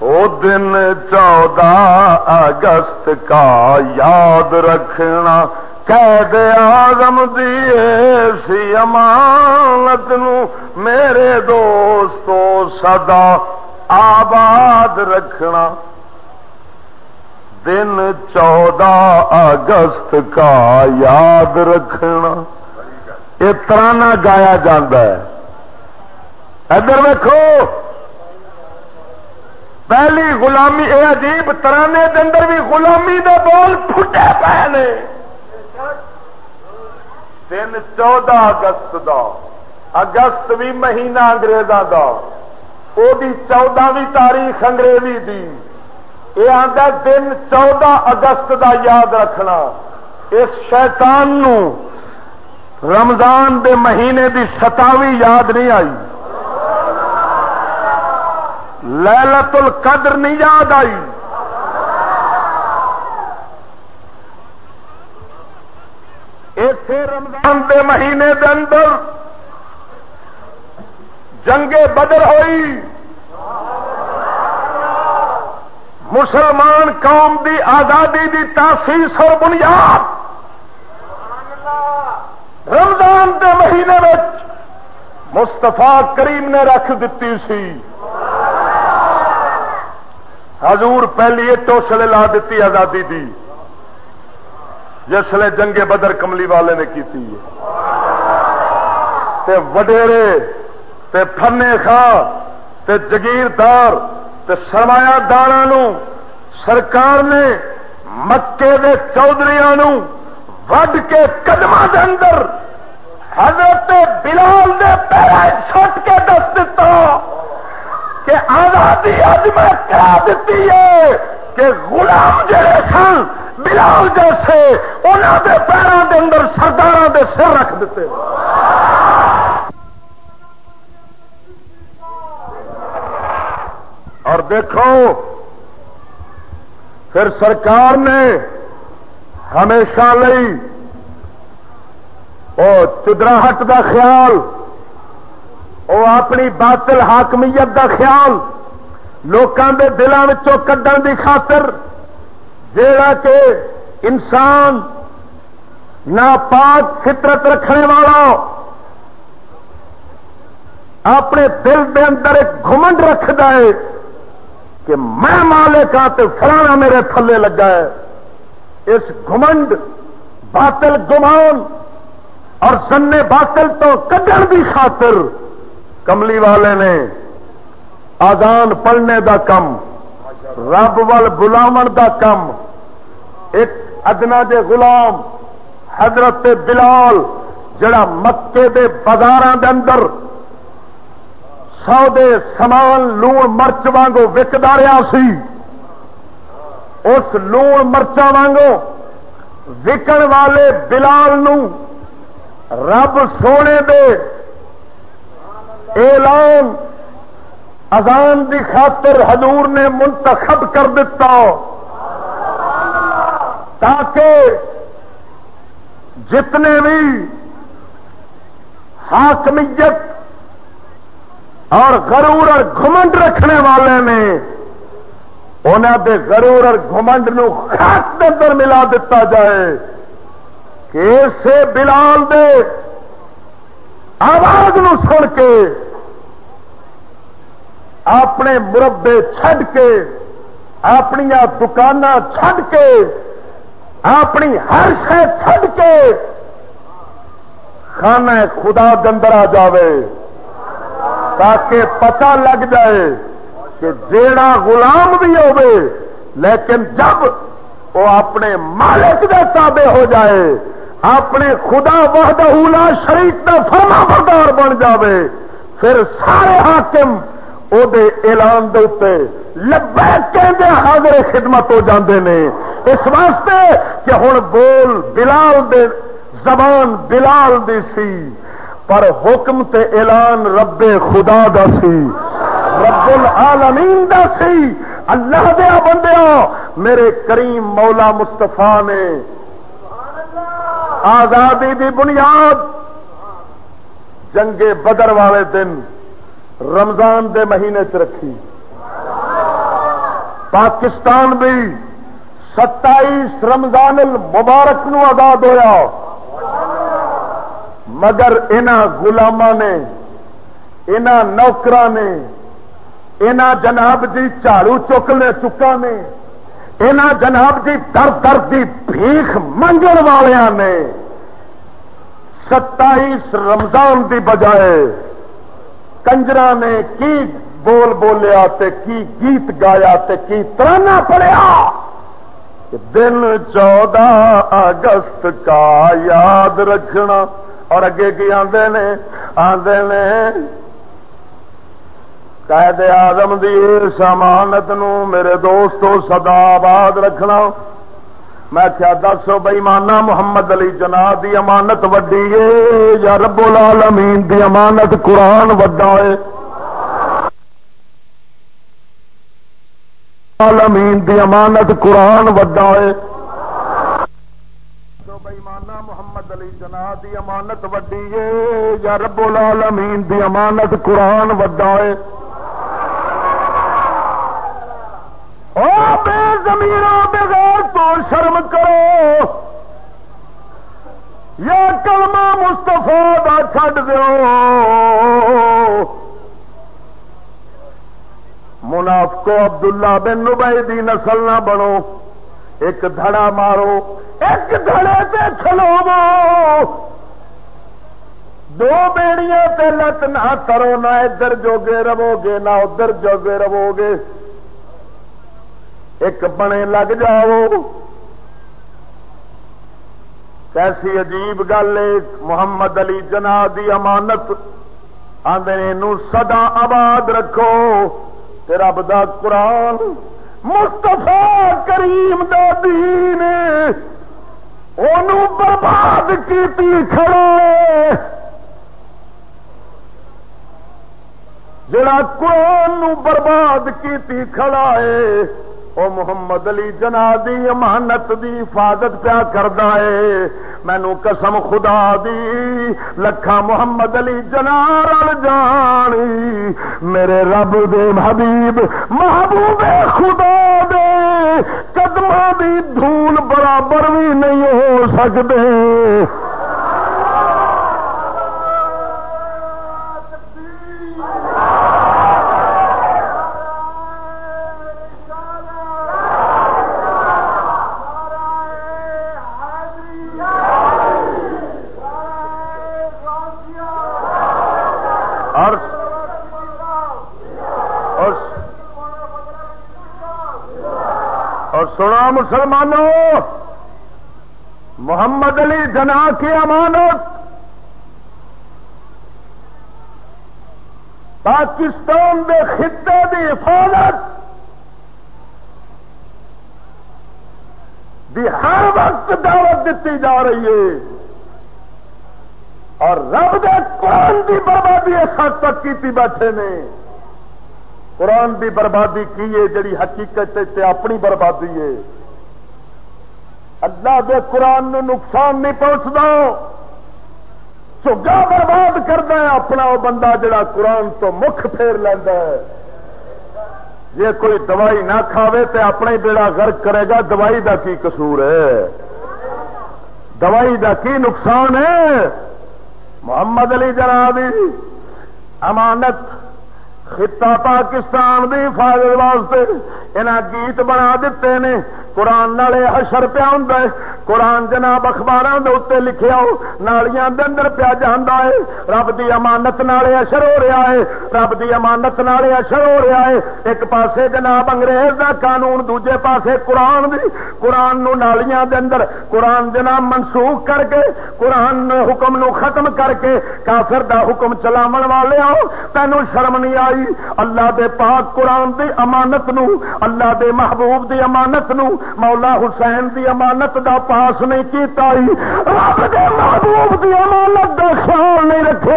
وہ دن چودہ اگست کا یاد رکھنا۔ قید آزم دیے سی امانت نو میرے دوستو سدا آباد رکھنا۔ دن چودہ اگست کا یاد رکھنا۔ یہ ترانا گایا جاندہ ہے۔ ادھر دیکھو پہلی غلامی، اے عجیب ترانے دے اندر بھی غلامی دے بول پھٹے پے نے۔ دن چودہ اگست دا، اگست بھی مہینہ انگریزاں دا وہ بھی چودہویں تاریخ انگریزی دی۔ یہ آتا دن چودہ اگست دا یاد رکھنا۔ اس شیطان نو رمضان دے مہینے دی ستاوی یاد نہیں آئی۔ للت القدر نہیں یاد آئی۔ اتے رمضان دے مہینے دے اندر جنگے بدر ہوئی۔ مسلمان قوم دی آزادی دی تاسیس اور بنیاد۔ رمضان کے مہینے مستفا کریم نے رکھ دیتی سی۔ حضور پہلی ٹوسلے لا دیتی آزادی دی۔ جسے جنگے بدر کملی والے نے کی تے وڈیرے، تے فنے خان تے جگیردار، تے سرمایہ داروں سرکار نے مکے دے چودھری وڈ کے قدم دے اندر حضرت بلال دے پیرا چھٹ کے دس دیتا کہ آزادی اج میں کرا دیتی ہے۔ کہ غلام جڑے سن، بلال جیسے انہوں دے پیروں دے اندر سردار دے سر رکھ دیتے اور دیکھو، پھر سرکار نے ہمیشہ لئی وہ چدراہٹ کا خیال وہ اپنی باطل حاکمیت کا خیال لوگوں کے دلوں کھن کی خاطر جیڑا کہ انسان ناپاک فطرت رکھنے والا، اپنے دل کے اندر ایک گھمنڈ رکھتا ہے کہ میں مالک ہاں تو فلانا میرے تھلے لگا ہے۔ اس گھمنڈ باطل گمان اور سننے باطل تو کڈن کی خاطر کملی والے نے آزان پڑھنے دا کم، رب وال بلاو دا کم۔ ایک ادنا دے غلام، حضرت بلال، جڑا مکے دے بازار دے اندر سودے سامان لون مرچ وانگو وکدا رہا سی۔ اس لون مرچا وانگو وکن والے بلال نو رب سونے دے اعلان اذان دی خاطر حضور نے منتخب کر دیتا تاکہ جتنے بھی حاکمیت اور غرور اور گھمنڈ رکھنے والے نے انہوں دے غرور اور گھمنڈ نو خاک اندر ملا دیتا جائے کہ اسے بلال دے آواز نو سن کے اپنے مربے چھڈ کے، اپنی دکان چھڈ کے، اپنی ہر شہ چھڈ کے خانہ خدا دندر آ جائے تاکہ پتہ لگ جائے کہ جیڑا غلام بھی ہوے لیکن جب وہ اپنے مالک کے تابع ہو جائے، اپنے خدا وحدہ لا شریف کا فرما بردار بن جائے پھر سارے حاکم وہ اعلان دے لبے کہ حاضر خدمت ہو جاندے نے اس واسطے کہ ہوں بول بلال دے زبان بلال دی سی پر حکم تے اعلان رب خدا دا سی رب العالمین دا سی اللہ دیا بندیا میرے کریم مولا مستفا نے آزادی دی بنیاد جنگے بدر والے دن رمضان دے مہینے چ رکھی۔ پاکستان بھی ستائیس رمضان المبارک نو آزاد ہویا۔ مگر ان گلام نے ان نوکر نے ان جناب جی جھاڑو چکنے چکا نے ان جناب جی در در کی بھیخ منگن والوں نے ستائیس رمضان دی بجائے کنجرا نے کی بول بولیا تے کی گیت گایا تے کی ترانا پڑیا دن چودہ اگست کا یاد رکھنا۔ اور اگے کی آدھے نے؟ آدھے نے قید آدم دی سمانت نو میرے دوستو سدا آباد رکھنا۔ میں کیا دسو بئی مانا محمد علی جنا دی امانت وڈی ہے یا رب العالمین دی امانت قرآن وڈا ہے؟ العالمین دی امانت قرآن وڈا ہے۔ محمد علی جنا دی امانت وڈی ہے یا رب العالمین دی امانت قرآن وڈا ہے بے زمین بغیر تو شرم کرو یا کلمہ مستفا دا چھڈ دو منافقو عبداللہ بن نبئی دی نسل نہ بنو ایک دھڑا مارو ایک دھڑے تے کھلو دو بیڑیاں تے لت نہ کرو نہ ادھر جوگے رو گے نہ ادھر جوگے رو گے ایک بنے لگ جاؤ کیسی عجیب گل ہے، محمد علی جنا دی امانت۔ آدھے سدا آباد رکھو رب دا قرآن مستفا کریم دا دین برباد کی کھڑے۔ جڑا قرآن برباد کی کھڑا ہے او محمد علی جنا دی امانت دی حفاظت پیا کردا ہے۔ مینو قسم خدا دی لکھا محمد علی جنا رل جانی میرے رب دے حبیب، محبوب خدا دے۔ قدم دی دھول برابر بھی نہیں ہو سکتے مسلمانوں، محمد علی جنا کی امانت، پاکستان کے خطے کی حفاظت بھی ہر وقت دعوت دیتی جا رہی ہے۔ اور رب دے قرآن کی بربادی اس حد تک کی بیٹھے نے۔ قرآن کی بربادی کی ہے، جڑی حقیقت اپنی بربادی ہے۔ اللہ دے قرآن نو نقصان نہیں پہنچتا چگا برباد کرتا ہے اپنا وہ بندہ جڑا قرآن تو مکھ پھیر لینا ہے۔ جی کوئی دوائی نہ کھاوے تو اپنا ہی بیڑا گرک کرے گا، دوائی دا کی قصور ہے؟ دوائی دا کی نقصان ہے؟ محمد علی جنابی امانت، خطہ پاکستان دی حفاظت واسطے انہیں گیت بنا دیتے نے۔ قرآن نالے حشر پیا ہوں قرآن جناب اخبار لکھے آؤ نالیاں اندر پیا جانا ہے، رب دی امانت نالے اشر ہو رہا ہے، رب دی امانت نالے اشر ہو رہا ہے۔ ایک پاسے جناب انگریز دا قانون، دوجے پاسے قرآن دی۔ قرآن نو نالیاں دے اندر، قرآن جناب منسوخ کر کے، قرآن حکم نو ختم کر کے کافر دا حکم چلاو والے آؤ تینوں شرم نہیں آئی۔ اللہ دے پاک قرآن دی امانت نو، اللہ دے محبوب دی امانت نو، مولا حسین دی امانت دا پاس نہیں کیتا رب دے محبوب دی امانت دا خیال نہیں رکھا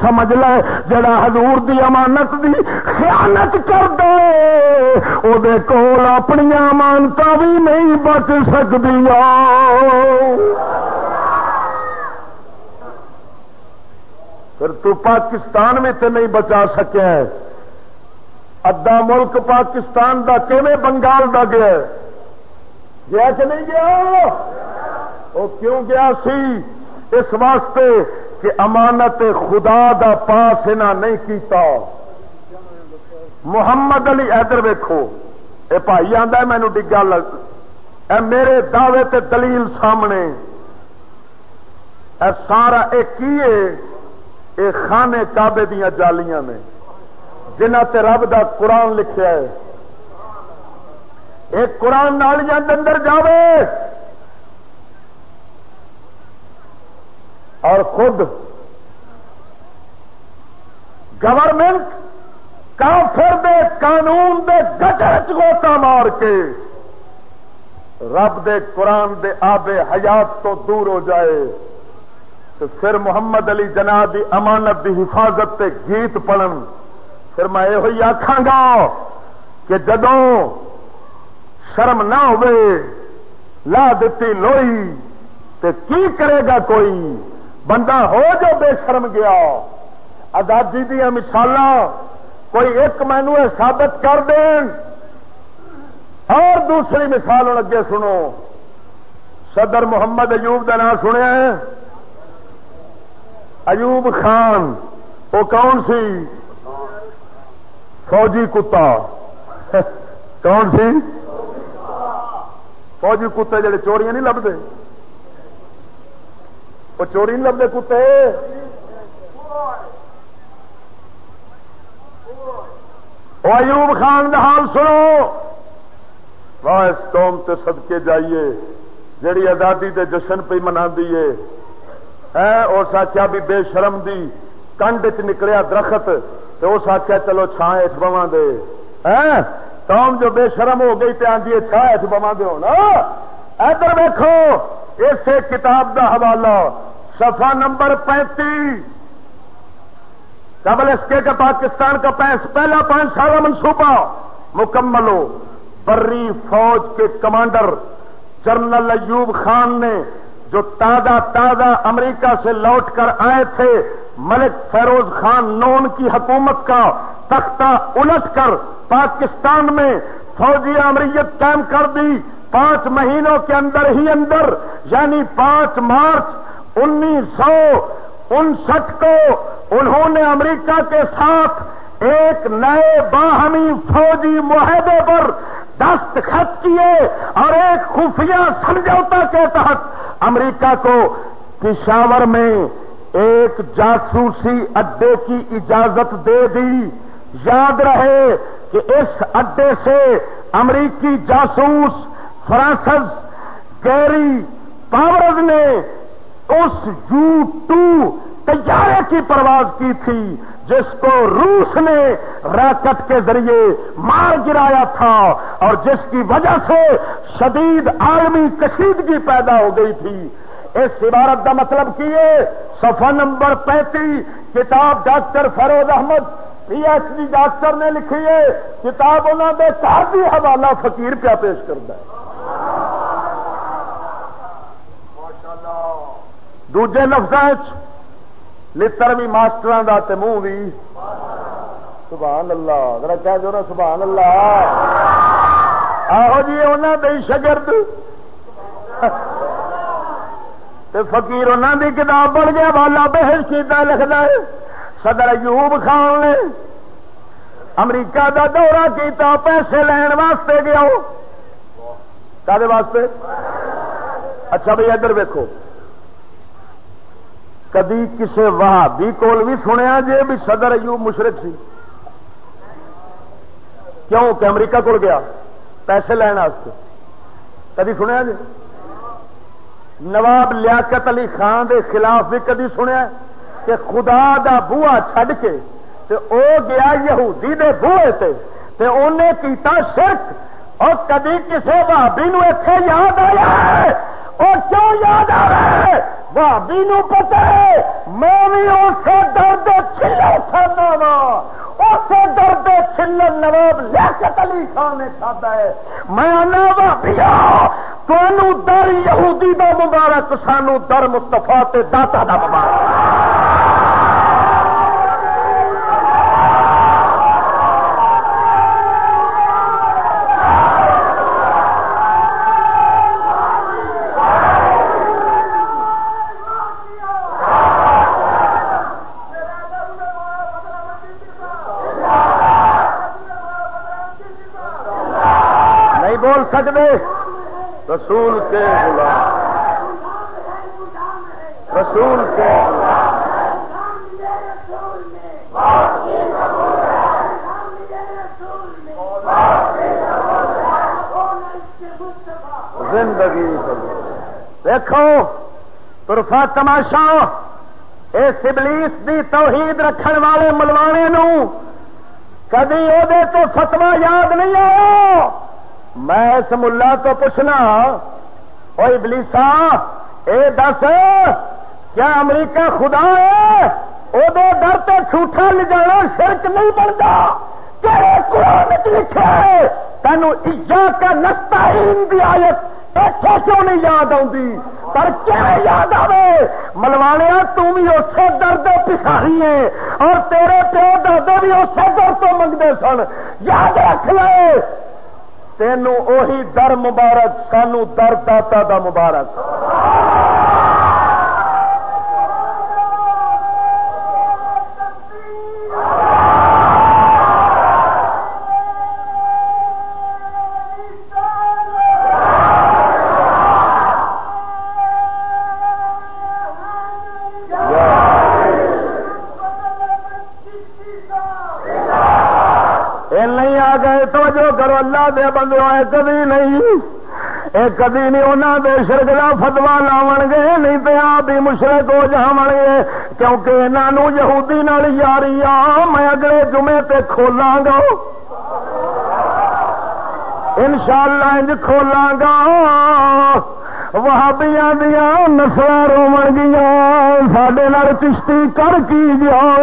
سمجھ لے جڑا حضور دی امانت دی خیانت کر دے دے کول اپنی امانت بھی نہیں بچ سکتی پھر تو پاکستان میں تو نہیں بچا سکے ادا ملک پاکستان دا کیویں بنگال دا گیا۔ گیا کہ نہیں گیا؟ وہ کیوں گیا سی؟ اس واسطے کہ امانت خدا دا پاس نہ نہیں کیتا۔ محمد علی ادھر ویکو یہ بھائی آدھا مینو ڈگا لگ اے میرے دعوے تے دلیل سامنے۔ اے سارا یہ کی اے خانے کابے دیا جالیاں نے جنہ تے رب دا قرآن لکھیا ہے۔ ایک قرآن نالیاں اندر جاوے اور خود گورنمنٹ کافر دے قانون دے گٹر چوتا مار کے رب دے قرآن دے آب حیات تو دور ہو جائے تو پھر محمد علی جناح دی امانت دی حفاظت تے گیت پڑھن۔ پھر میں یہ آخا گا کہ جدوں شرم نہ ہوئے، لا دیتی لوئی، تے کی کرے گا کوئی؟ بندہ ہو جو بے شرم گیا۔ آزادی دیا مثال کوئی ایک مینو ثابت کر دین۔ اور دوسری مثال اگے سنو۔ صدر محمد ایوب کا نام سنیا ایوب خان، وہ کون سی؟ فوجی کتا۔ <laughs> کون سی؟ فوجی کتے جڑے چوریاں نہیں لبتے وہ چوری نہیں لبتے کتے۔ ایوب خان کا حال سنو۔ بس قوم تے سدکے جائیے۔ جیڑی آزادی دے جشن پہ منا دیے اس آخیا بھی بے شرم دی۔ کنڈ چ نکلیا درخت تو اس آخیا چلو چھان اچ بوا دے۔ قوم جو بے شرم ہو گئی تو آدھی چھا اچ بوا دے ہونا۔ ادھر دیکھو اسے کتاب دا حوالہ، صفحہ نمبر پینتیس۔ قبل اس کے پاکستان کا پہلا پانچ سالہ منصوبہ مکمل ہو بری فوج کے کمانڈر جنرل ایوب خان نے جو تازہ تازہ امریکہ سے لوٹ کر آئے تھے، ملک فیروز خان نون کی حکومت کا تختہ الٹ کر پاکستان میں فوجی امریت قائم کر دی۔ پانچ مہینوں کے اندر ہی اندر یعنی پانچ مارچ انیس سو انسٹھ کو انہوں نے امریکہ کے ساتھ ایک نئے باہمی فوجی معاہدے پر دستخط کیے اور ایک خفیہ سمجھوتا کے تحت امریکہ کو پشاور میں ایک جاسوسی اڈے کی اجازت دے دی۔ یاد رہے کہ اس اڈے سے امریکی جاسوس فرانسز گیری پاورز نے اس یو ٹو تیارے کی پرواز کی تھی۔ جس کو روس نے راکٹ کے ذریعے مار گرایا تھا اور جس کی وجہ سے شدید عالمی کشیدگی پیدا ہو گئی تھی۔ اس عبارت کا مطلب کیے صفحہ نمبر پینتیس کتاب doctor Feroz Ahmad P H D doctor نے لکھی ہے۔ کتاب انہوں نے کافی حوالہ فقیر پہ پیش کرتا ہے۔ دوجے لفظ لر بھی ماسٹر کا منہ بھی سبحان اللہ ذرا کہہ دو نا سبحان اللہ آہو جی انہوں دے شگرد فقیر انہوں دی کتاب پڑھ گیا والا بحث کیتا لکھتا ہے صدر ایوب خان نے امریکہ دا دورہ کیتا پیسے لین واسطے گیا واسطے اچھا بھائی ادھر ویکو کدی کسی وہابی کول بھی سنیا جی بھی صدر ایوب مشرق سی؟ کیوں کہ امریکہ کول گیا؟ پیسے لین کدی سنیا جی نواب لیاقت علی خان دے خلاف بھی کدی سنیا کہ خدا دا بوا چھڈ کے تے او گیا یہودی دے بوئے تے تے انہیں کیتا شرک۔ اور کدی کسی بھابی نو اتنے یاد آیا اور کیوں یاد آ رہا ہے؟ بھابی پتا ہے، میں بھی اسے ڈرد چلے کھانا وا۔ اسے ڈرد چلے نواب لیاقت علی خان نے کھادا ہے۔ میں آنا بھابیا در یہودی دا مبارک سانو در مستفا داتا دا مبارک۔ کے غلام رسول کے زندگی دیکھو ترفا تماشا اس ابلیس دی توحید رکھن والے ملوانے نو کدی وہ تو فتوا یاد نہیں آیا؟ میں اس ملا تو پوچھنا وہ ابلیسا اے دس، کیا امریکہ خدا ہے؟ وہ ڈر تو جھوٹا لے جانا شرک نہیں بنتا۔ کہڑے قرآن لکھا ہے تینوں ایجا کا نستا ہی آیت ایسا کیوں نہیں یاد آتی پر کیا یاد آئے ملوانے تم بھی اسے درد پساری ہے اور تیرے پیو دردے بھی اسے درد تو منگتے سن۔ یاد رکھ لے۔ تینوں اوہی در مبارک سانو در داتا دا مبارک۔ دے بندے آئے کدی نہیں. کدی نہیں انہوں دے شرک کا فتوا لاو گے، نہیں تو آپ ہی مشرق ہو جا گے، کیونکہ انہوں یہودی نال یاری آ، میں اگلے جمعے تے کھولاں گا۔ ان شاء اللہ انج کھولاں گا۔ وہابیاں دیا نسل رو گیا سڈے چشتی کر کی جاؤ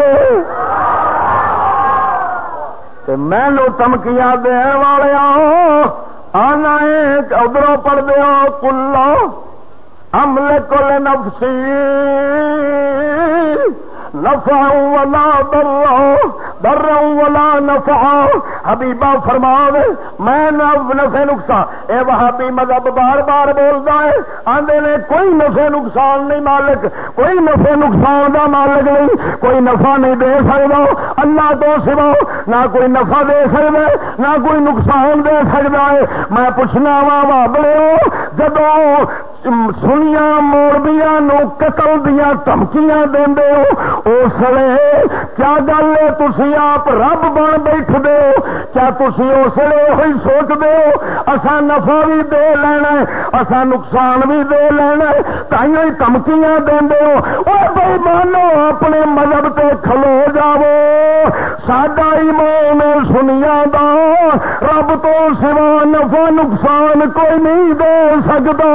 مینو تمکیاں دن والے آنا ادھر پڑھ دیا کلو، عمل کل نفسی، نفع ولا ضر ضر ولا نفع حبیبا فرما میں نفع نقصان، اے وہابی مذہب بار بار بولتا ہے آدھے نے کوئی نفع نقصان نہیں مالک، کوئی نفع نقصان دا مالک نہیں، کوئی نفع نہیں دے سکتا اللہ تو سوا نہ کوئی نفع دے سکتا نہ کوئی نقصان دے سکتا ہے۔ میں پوچھنا وا بابلے جدو سنیا موربیا نو قتل دیا دھمکیاں دے اس لیے کیا گل ہے؟ تھی آپ رب بن بیٹھ دو کیا تھی اس لیے وہی سوچ دو اصا نفع بھی دے لینا اصا نقصان بھی دے لینا تھی دھمکیاں دے بھائی مانو اپنے مذہب تے کھلو جاو سڈا ایمان سنیا دا۔ رب تو سوا نفع نقصان کوئی نہیں دے سکتا۔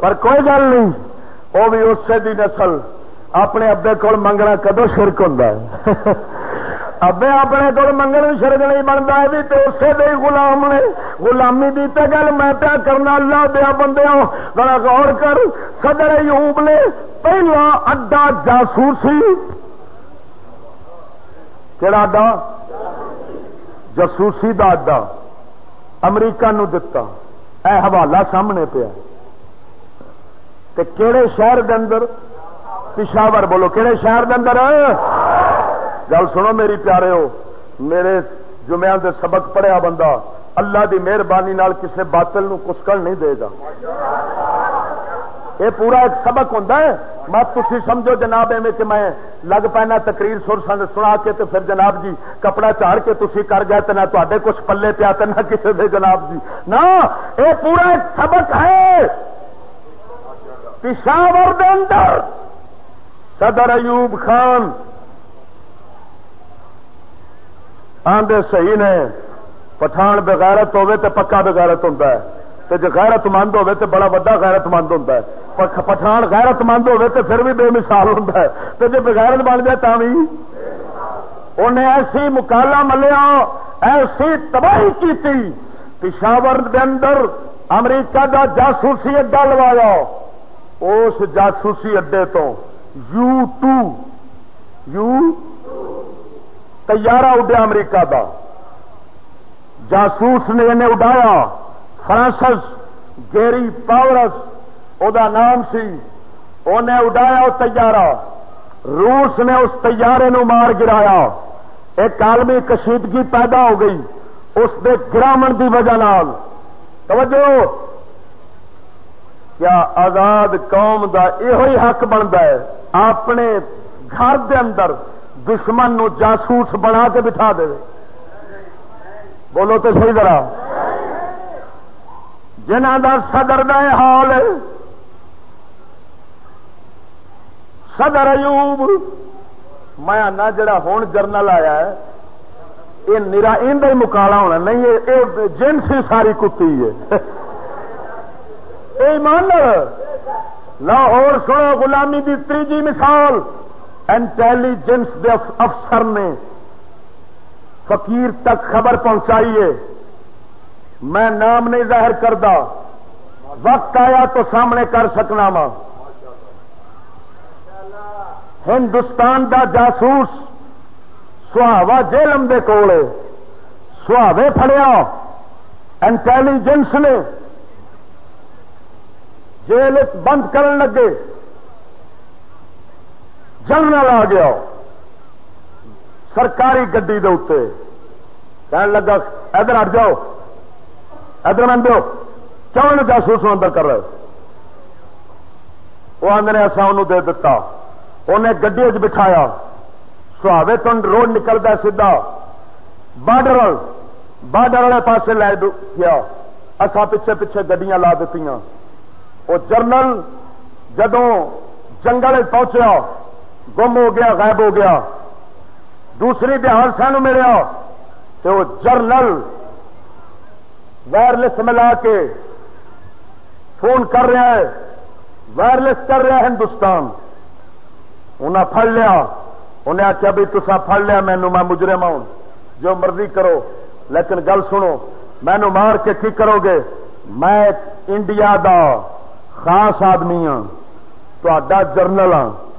پر کوئی گل نہیں، وہ بھی اسے دی نسل، اپنے ابے کول منگنا کدو شرک ہوں <laughs> ابے اپنے کو منگل شرک نہیں بنتا ہے تو اسے دے غلام نے، غلامی دی تے گل میں پیا کرنا اللہ دیا بندے بڑا غور کر، صدر ایوب نے پہلا اڈا جاسوسی کہڑا اڈا؟ جاسوسی دا اڈا۔ امریکہ نو دتا۔ اے حوالہ سامنے پیا۔ کہڑے شہر دے اندر؟ پشاور بولو کہڑے شہر دے اندر؟ گل سنو میری پیارے ہو، میرے جمعہ دے سبق پڑھیا بندہ اللہ دی مہربانی کسی باطل نو کسکل نہیں دے گا۔ یہ پورا ایک سبق ہوں مت تھی سمجھو جناب ایویں کہ میں لگ پینا تقریر سر سنا کے تو پھر جناب جی کپڑا چاڑ کے تھی کر گئے تو نہ تے کچھ پلے پیا تو نہ کسی دے جناب جی۔ نہ یہ پورا ایک سبق ہے۔ پشاور دے اندر صدر ایوب خان آدھے صحیح نے، پٹھان بغیرت ہوے تو پکا بغیرت ہوں جی غیرت مند ہوے تو بڑا وا غیرت مند ہوں پٹھان غیرت مند ہوے تو پھر بھی بے مثال ہوں تو جی بغیرت بن جائے تو بھی انہیں ایسی مکالا ملیا ایسی تباہی کی پشاور دے اندر امریکہ کا جاسوسی اڈا لوایا۔ اس جاسوسی اڈے تو یو ٹو یو تیارہ اڈیا امریکہ کا جاسوس نے انہیں اڈایا۔ فرانسس، گیری پاورس وہ نام سی۔ انہیں اڈایا وہ تیارہ۔ روس نے اس تیارے نو مار گرایا۔ ایک عالمی کشیدگی پیدا ہو گئی اس دے گرامن کی وجہ نال۔ توجہ! کیا آزاد قوم دا یہ حق بنتا ہے؟ اپنے گھر دے اندر دشمن نو جاسوس بنا کے بٹھا دے بولو تو صحیح ذرا۔ جنہ کا صدر دا حال صدر ایوب، میں آنا جڑا ہوں جرنل آیا ہے، یہ نرا ان مکالا ہونا، نہیں، یہ جنس ہی ساری کتی ہے۔ ایمان لاہور سنو، غلامی دی تیجی مثال۔ انٹیلیجنس دے افسر نے فقیر تک خبر پہنچائی ہے۔ میں نام نہیں ظاہر کرتا وقت آیا تو سامنے کر سکنا وا ہندوستان دا جاسوس سہاوا جیلم دے کول سہاوے فڑیا انٹیلیجنس نے جیل بند کرن لگے۔ جنرل آ گیا سرکاری گڈی دے کہنے لگا، ادھر ہٹ جاؤ۔ ادھر من دو کیوں جاسوس اندر کر رہے وہ آدھے ایسا انہوں دے دیتا انہیں گڈی بٹھایا۔ سہاوے تن روڈ نکلتا سیدا بارڈر بارڈر والے پاس لے گیا۔ اصا پیچھے پیچھے گڈیاں لا دیتی وہ جرنل جدو جنگل پہنچیا۔ گم ہو گیا، غائب ہو گیا۔ دوسری بہار سان ملیا تو وہ جرنل وائرلس ملا کے فون کر رہا ہے۔ وائرلس کر رہا ہے ہندوستان۔ انہیں پڑ لیا۔ انہیں آخیا بھی تصا پڑ لیا مینو میں مجرم آؤں جو مرضی کرو، لیکن گل سنو مینو مار کے کی کرو گے؟ میں انڈیا دا خاص آدمی ہاں تا جرنل ہاں۔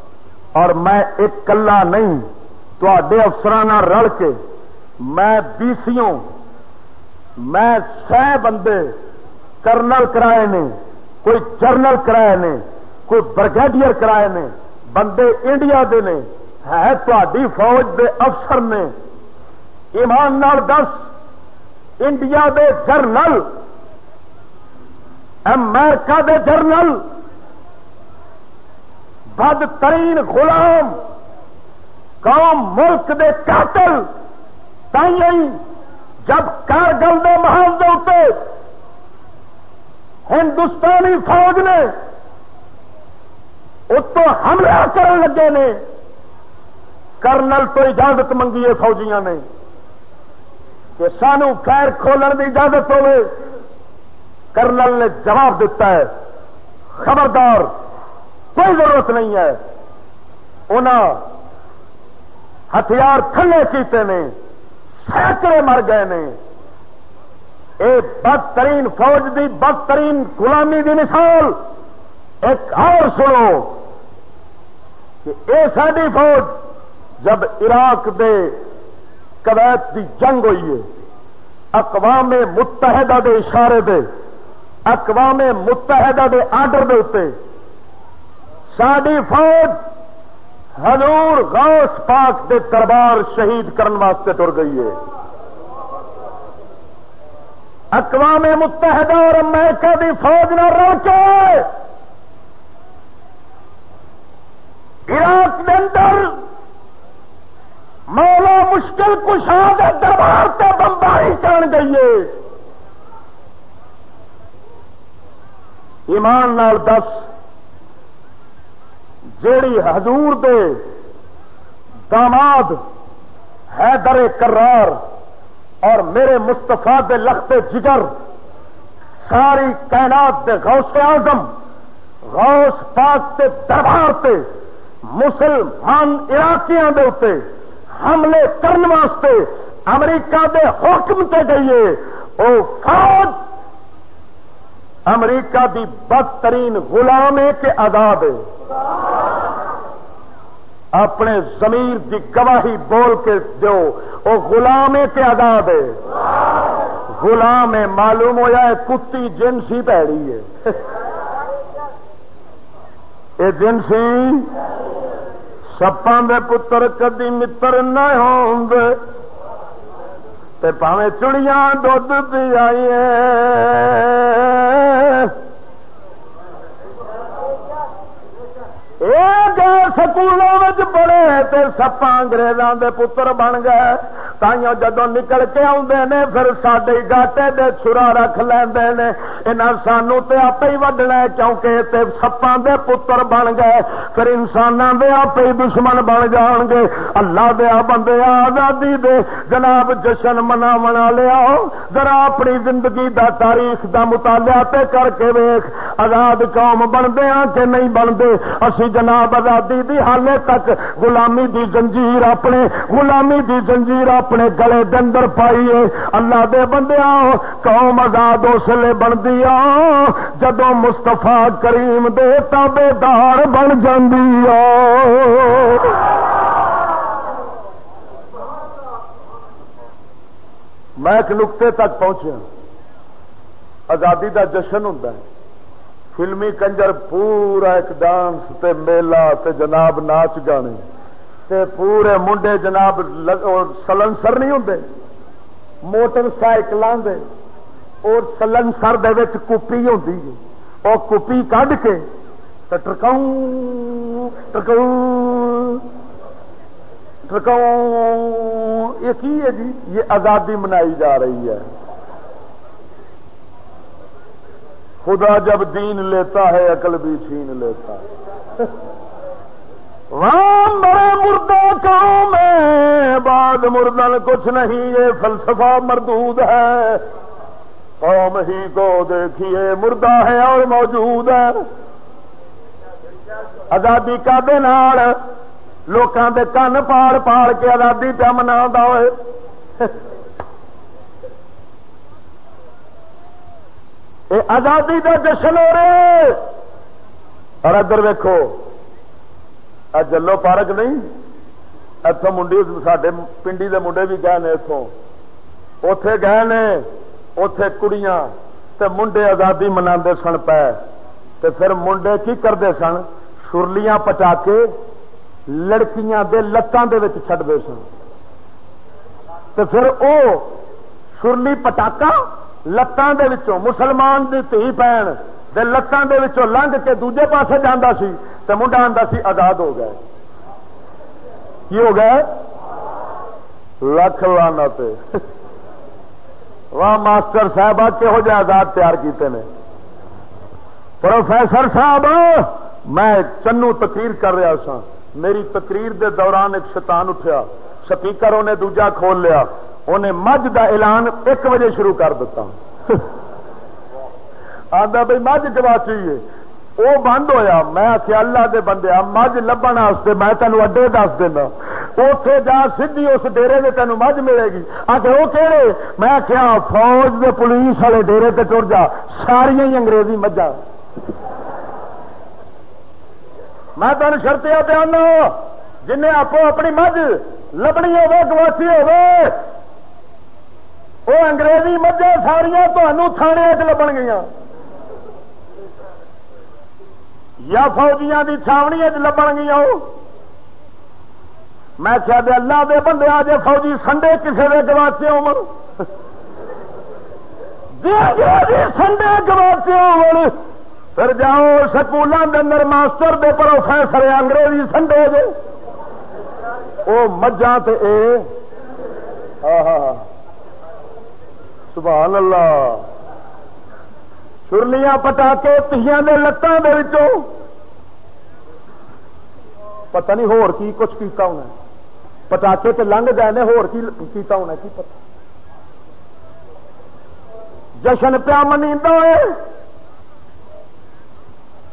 اور میں ایک کلا نہیں تے افسران رل کے میں بیسیوں، میں سہ بندے کرنل کرائے نے، کوئی جرنل کرائے نے، کوئی برگیڈیئر کرائے نے، بندے انڈیا دے نے، ہے تھی فوج دے افسر نے۔ ایمان نال دس، انڈیا دے جرنل، امریکہ دے جرنل بدترین غلام قوم ملک دے قاتل تھی جب کارگل دے محل دے ہندوستانی فوج نے اتو حملہ کرن لگے نے، کرنل تو اجازت منگی ہے فوجیاں نے کہ سانو خیر کھولن کی اجازت ہوے کرنل نے جواب دیتا ہے، خبردار کوئی ضرورت نہیں ہے۔ انہوں ہتھیار تھلے کیتے نے، سینکڑے مر گئے نے۔ اے بدترین فوج دی بدترین غلامی دی مثال، ایک اور سنو کہ اے ساری فوج جب عراق دے کویت دی جنگ ہوئی ہے، اقوام متحدہ دے اشارے دے، اقوام متحدہ دے آرڈر دے اتنے ساری فوج حضور غوث پاک دے دربار شہید کرنے واسطے تر گئی ہے۔ اقوام متحدہ اور امریکہ دی فوج نہ رو کے عراق کے اندر مولا مشکل کشا کے دربار سے بمباری کرن گئی ہے۔ ایمان نال دس۔ جیڑی حضور دے داماد ہے در کرار اور میرے مستفا دے لختے جگر، ساری کائنات دے غوث اعظم، غوث پاک کے دربار سے مسلمان علاقیاں دے اتنے حملے کرنے واسطے امریکہ دے حکم تے گئیے، او فوج امریکہ دی بدترین غلام کے آزاد اپنے زمیر دی گواہی بول کے دو وہ غلام کے آزاد ہے۔ غلام معلوم ہوا ہے کتی جنسی پیڑی ہے۔ یہ جنسی سپاں دے پتر کدی متر نہ ہوں۔ پاوے چڑیاں دھد پی آئی گئے سکولوں میں پڑے سپا انگریزوں کے پتر بن گئے۔ تائیوں جدو نکل کے آدھے نے، پھر سڈے گاٹے دے چھرا رکھ لیندے نے۔ انہاں سانو تے آپ ہی وڈنا کیونکہ تے سپاں دے پتر بن گئے۔ پھر انساناں دے آپ ہی دشمن بن جان گے اللہ دیا بندے آزادی دے۔ جناب جشن منا منا لیا ذرا اپنی زندگی دا تاریخ دا مطالعہ تے کر کے ویخ آزاد قوم بنتے ہیں کہ نہیں بنتے؟ اسی جناب آزادی دی حالے تک غلامی دی زنجیر اپنے، غلامی دی زنجیر اپنے اپنے گلے دندر پائیے اللہ دے بندے قوم آزاد اس لیے بنتی جدو مستفا کریم دے تابے دار بن جی میں ایک نقطے تک پہنچا آزادی دا جشن ہوں فلمی کنجر پورا ایک ڈانس تے میلہ تے جناب ناچ گانے تے پورے منڈے جناب سلنسر نہیں ہوں موٹر سائیکل اور سلنسر کپی ہوتی اور کپی کھ کے ٹرکاؤں ٹرکاؤں ٹرکاؤں۔ یہ کی ہے جی؟ یہ آزادی منائی جا رہی ہے۔ خدا جب دین لیتا ہے، عقل بھی چھین لیتا۔ ہے بڑے مردے کام میں بعد مردن کچھ نہیں، یہ فلسفہ مردود ہے۔ قوم ہی کو دیکھیے مردہ ہے اور موجود ہے۔ آزادی کا دن لوکاں دے کن پاڑ پاڑ کے آزادی پہ منا ہوئے۔ آزادی کا جشن ہو رہے اور ادھر ویکو جلو پارک نہیں اتوں منڈی سڈے پنڈی دے منڈے بھی گئے نے اتوں اتے گئے نے اتے کڑیاں تے منڈے آزادی منا سن پے۔ تے پھر منڈے کی کرتے سن؟ سرلیاں پٹا کے لڑکیاں دے لتاں دے وچ چھڈ سن۔ تے پھر او سرلی پٹاکا لتاں دے وچوں، مسلمان دی تھی پین دے لتاں دے وچوں لنگ کے دوجے پاسے جاندا سی تو منڈا آتا سی آزاد ہو گئے۔ کی ہو گئے؟ لکھ لانا واہ ماسٹر صاحب کہہو جہ آزاد تیار کیتے ہیں پروفیسر صاحب، میں چنو تقریر کر رہا سا میری تقریر دے دوران ایک شیطان اٹھیا۔ سپیکر انہیں دوجا کھول لیا۔ انہیں مجھ دا اعلان ایک بجے شروع کر دیتا <laughs> آدھا بھائی مجھ گواچی وہ بند ہویا۔ میں آخیا اللہ دے بندے مجھ لبن واسطے میں تینوں اڈے دس دینا۔ اتے جا سی اس ڈیری سے تینوں مجھ ملے گی۔ آ کے وہ کہڑے میں آخیا فوج دے پولیس والے ڈیری سے ٹر جا ساریا ہی انگریزی مجھا۔ میں تین شرطیا پہ آنا جن آپ اپنی مجھ لبنی ہوے گواسی ہوے وہ انگریزی مجھے ساریا تمہوں تھانے لبن گیا یا فوجیاں کی چھاونی لبن گیا میں کیا دے اللہ دے بندے آ جائے فوجی سنڈے کسی کے گواچے ہو سنڈے گواچے ہو پھر جاؤ سکولوں کے اندر ماسٹر دے پروفیسر انگریزی سنڈے دے وہ مجھا تے اے۔ سبحان اللہ۔ سرلیاں پٹا کے تیاں دے لتاں دے وچوں۔ پتہ نہیں ہور کی کچھ کیتا ہونا پٹاخے تو لنگ گئے نے، ہور کیتا ہونا، کی پتا؟ جشن پیا منی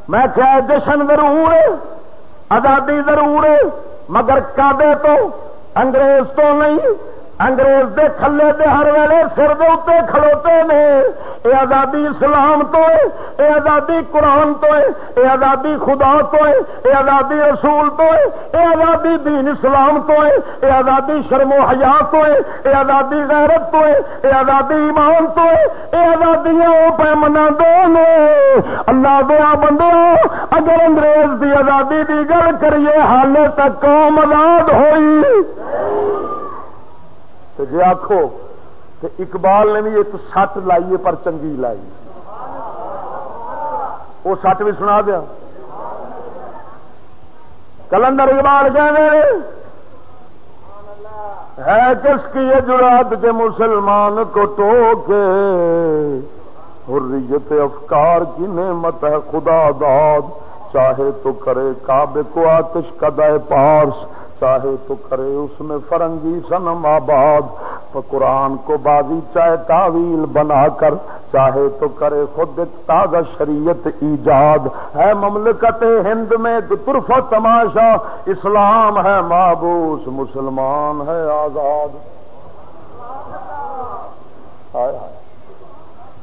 میں کیا جشن ضرور آزادی ضرور مگر کابے تو، انگریز تو نہیں۔ انگریز دے کھلے دے ہر ویلے سر دے اتنے کھڑوتے نے۔ اے آزادی اسلام تو ہے، اے آزادی قرآن تو ہے، اے آزادی خدا تو ہے، اے آزادی رسول تو ہے، اے آزادی دین اسلام تو ہے، اے آزادی شرم و حیا تو ہے، اے آزادی غیرت تو ہے، اے آزادی ایمان تو ہے، اے آزادیاں پہ منا دے اللہ دیا بندے اگر انگریز دی آزادی دی گل کریے حال تک قوم آزاد ہوئی۔ تو جی آخو کہ اقبال نے بھی ایک سٹ لائیے پر چنگی لائی۔ وہ سٹ بھی سنا دیا۔ کلندر اقبال کہنے ہے کس کی یہ جرات کے مسلمان کو ٹوکے؟ حریت افکار کی نعمت ہے خدا داد، چاہے تو کرے کعبے کو آتش کدائے پارس۔ چاہے تو کرے اس میں فرنگی سنم آباد۔ قرآن کو بازی چاہے تعویل بنا کر، چاہے تو کرے خود تازہ شریعت ایجاد۔ ہے مملکت ہند میں طرف تماشا، اسلام ہے مابوس، مسلمان ہے آزاد۔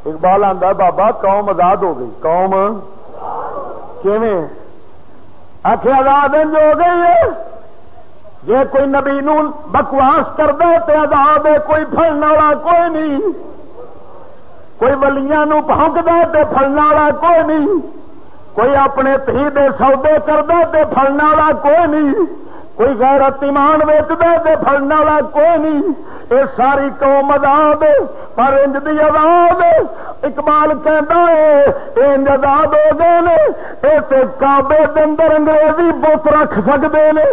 اقبال آدھا بابا، قوم آزاد ہو گئی۔ قوم کیویں؟ آخر آزاد ہو گئی ہے جی کوئی نبی نو بکواس کر دے تو آزاد کوئی فلن والا کوئی نہیں۔ کوئی ولیاں نو پونک دے تو فلن والا کوئی نہیں۔ کوئی اپنے تھی دے سودے کر تو فلن والا کوئی نہیں۔ کوئی غیرت ایمان ویچ تو فلن والا کوئی نہیں۔ یہ ساری قوم آزاد پر انج دی آزاد اقبال کہتا ہے انج آزاد ہو گئے کابے اندر انگریزی بت رکھ سکتے ہیں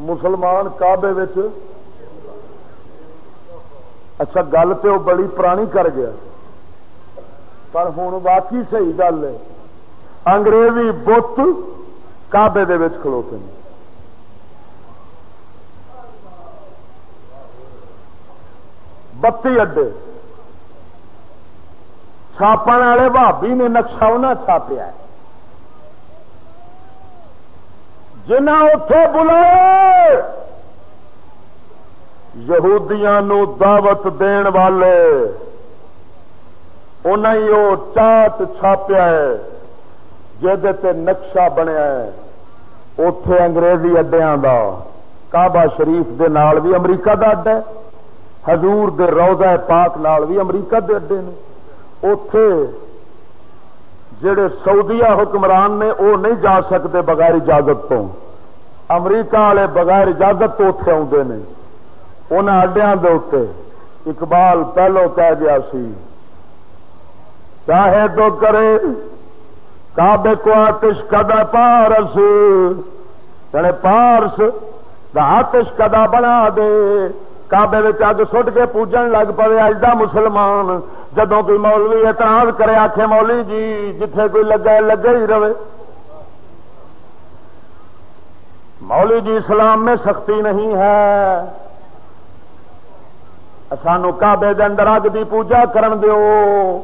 مسلمان کابے اچھا گل تو بڑی پرانی کر گیا۔ پر ہوں باقی صحیح گل ہے۔ انگریزی بت کابے کھلوتے ہیں۔ بتی اڈے۔ چھاپن والے بھابی نے نقشہ انہیں چھاپیا ہے۔ جنا اتے بلائے۔ یہودیاں نو دعوت دین والے انہیں وہ چاٹ چھاپیا ہے جہد نقشہ بنیا ہے۔ اتے انگریزی اڈیا کا کعبہ شریف دے نال بھی امریکہ کا اڈا ہے۔ حضور دے روزہ پاک نال بھی امریکہ دے اڈے نے۔ اتے جڑے سعودیہ حکمران نے وہ نہیں جا سکتے بغیر اجازت تو۔ امریکہ والے بغیر اجازت تو اتے آتے ہیں انہوں اڈیا کے اقبال پہلو کہہ گیا سی، چاہے تو کرے کابے کو آتش کدا پارس یعنی پارس آتش کدا بنا دے۔ کابے اگ سٹ کے پوجن لگ پے اج کا مسلمان جدو کوئی مولوی اعتراض کرے آخے مولی جی جتھے کوئی لگا لگے ہی رہے۔ مولی جی اسلام میں سختی نہیں ہے۔ سانو کابے کے اندر اگ کی پوجا کرن دیو۔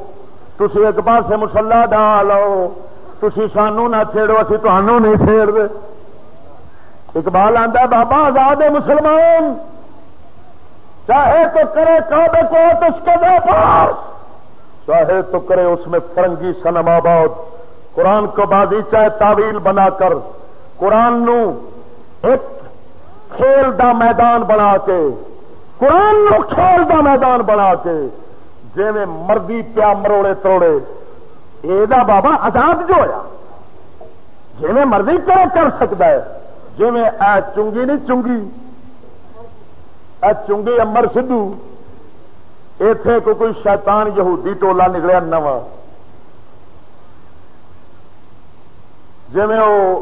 تھی ایک پاس مسلا ڈالو تھی سانو نہ چھیڑو، اسی تمہوں نہیں چھیڑ دے۔ اقبال آتا بابا آزاد مسلمان۔ چاہے تو کرے کعبے کو اس کے پاس۔ چاہے تو کرے اس میں فرنگی سنم آباد۔ قرآن کو بازی چاہے تعویل بنا کر قرآن نو ایک کھیل دا میدان بنا کے قرآن نو کھیل دا میدان بنا کے جی میں مردی پیا مروڑے توڑے یہ بابا آزاد جو ہوا جی میں مرضی کیا کر سکتا ہے؟ جی میں اے چنگی نہیں چنگی۔ چنگی امر سدھو۔ اتے کو کوئی شیطان یہودی ٹولا نکلیا نواں۔ جی وہ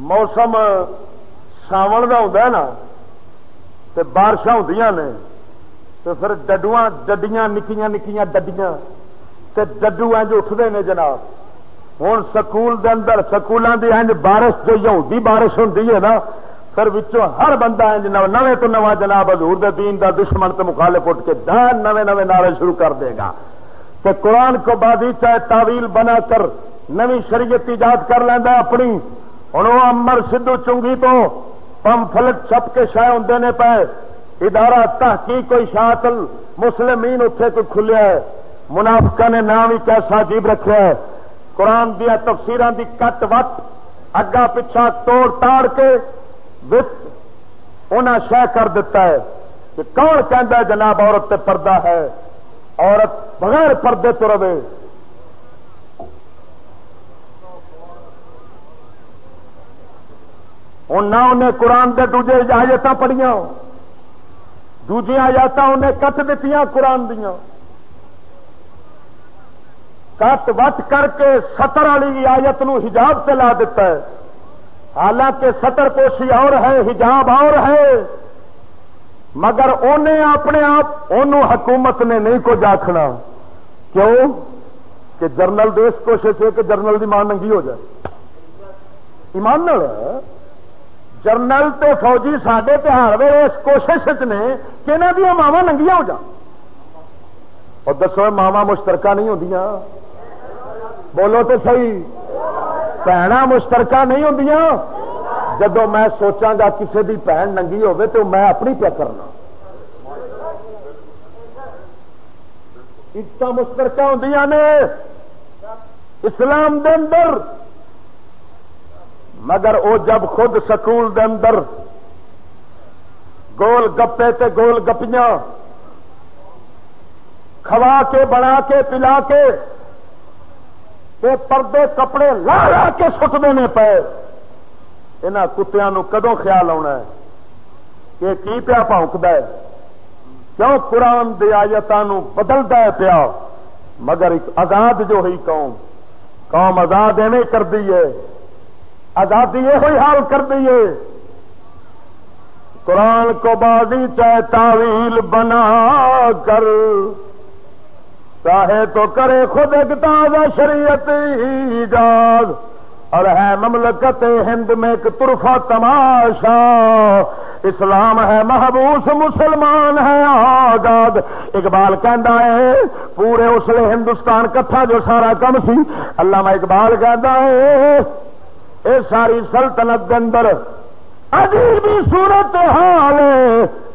موسم ساون کا ہوتا ہے نا تو بارشاں ہوں نے تو پھر ڈڈو ڈڈیاں، نکیاں نکیاں، ڈڈیاں، تے ڈڈو انج اٹھتے ہیں جناب ہوں سکول دے اندر، سکولوں کی انج بارش جو یہودی بارش ہوں ہے نا پھر وچوں ہر بندہ نویں تو نواں جناب حضور دے دین دا دشمن تو مخالف اٹھ کے دان نویں نویں نعرے شروع کر دے گا۔ کہ قرآن کو بادی چاہے تعویل بنا کر نوی شریعت ایجاد کر لینا اپنی۔ ہوں وہ امر سدھو چنگی تو پمفلٹ چھپ کے شاید ہوں نے پے۔ ادارہ تحقیق کوئی شاطل مسلمین اتنے کوئی کھلیا ہے۔ منافقہ نے نام ہی کیسا عجیب رکھا ہے۔ قرآن دیا تفسیر دی کٹ وٹ اگا پچھا توڑ تاڑ کے انہیں شہ کر دیتا ہے کہ کون کہہ جناب عورت تے پردہ ہے عورت بغیر پردے تو رہے ہوں نہ انہیں قرآن کے دوجے آیت پڑھیا دوجی آیات انہیں کٹ دیتی قرآن دیا کٹ وٹ کر کے ستر والی آیت نو حجاب سے لا دیتا ہے حالانکہ ستر پوشی اور ہے، حجاب اور ہے۔ مگر انہیں اپنے آپ ان حکومت نے نہیں کچھ آخنا کیوں؟ کہ جرنل دیش کوشش ہے کہ جرنل کی ماں ننگی ہو جائے۔ ایمان جرنل تے فوجی سڈے تہار ویلے اس کوشش نے کہ انہوں دیا ماوا ننگیا ہو جان۔ اور دسو ماوا مشترکہ نہیں ہوں بولو تو صحیح۔ بھن مشترکہ نہیں ہوں جب میں سوچا گا کسی کی بھن ننگی ہوے تو میں اپنی پیا کرنا۔ عزت مشترکہ ہوں نے۔ اسلام دے اندر۔ مگر وہ جب خود سکول دے اندر۔ گول گپے تے گول گپیاں۔ کھوا کے، بنا کے، پلا کے۔ تے پردے کپڑے لا لا کے سٹنے نے پے۔ یہاں کتیا کدو خیال آنا ہے؟ کہ کی پیا پونکد کیوں قرآن آیتوں بدلتا ہے پیا؟ مگر ایک آزاد جو ہوئی قوم قوم آزاد ایویں کر دی ہے۔ آزادی یہ حال کر دیے قرآن کو بازی چاہے تعویل بنا کر۔ چاہے تو کرے خود ایک تازہ شریعت ایجاد۔ اور ہے مملکت ہند میں ایک طرفہ تماشا۔ اسلام ہے محبوس، مسلمان ہے آزاد۔ اقبال کہہ ہے، پورے اس لیے ہندوستان کٹھا جو سارا کم سی۔ اللہ میں اقبال کہہ ہے، اے ساری سلطنت کے اندر عجیبی صورت حال ہے۔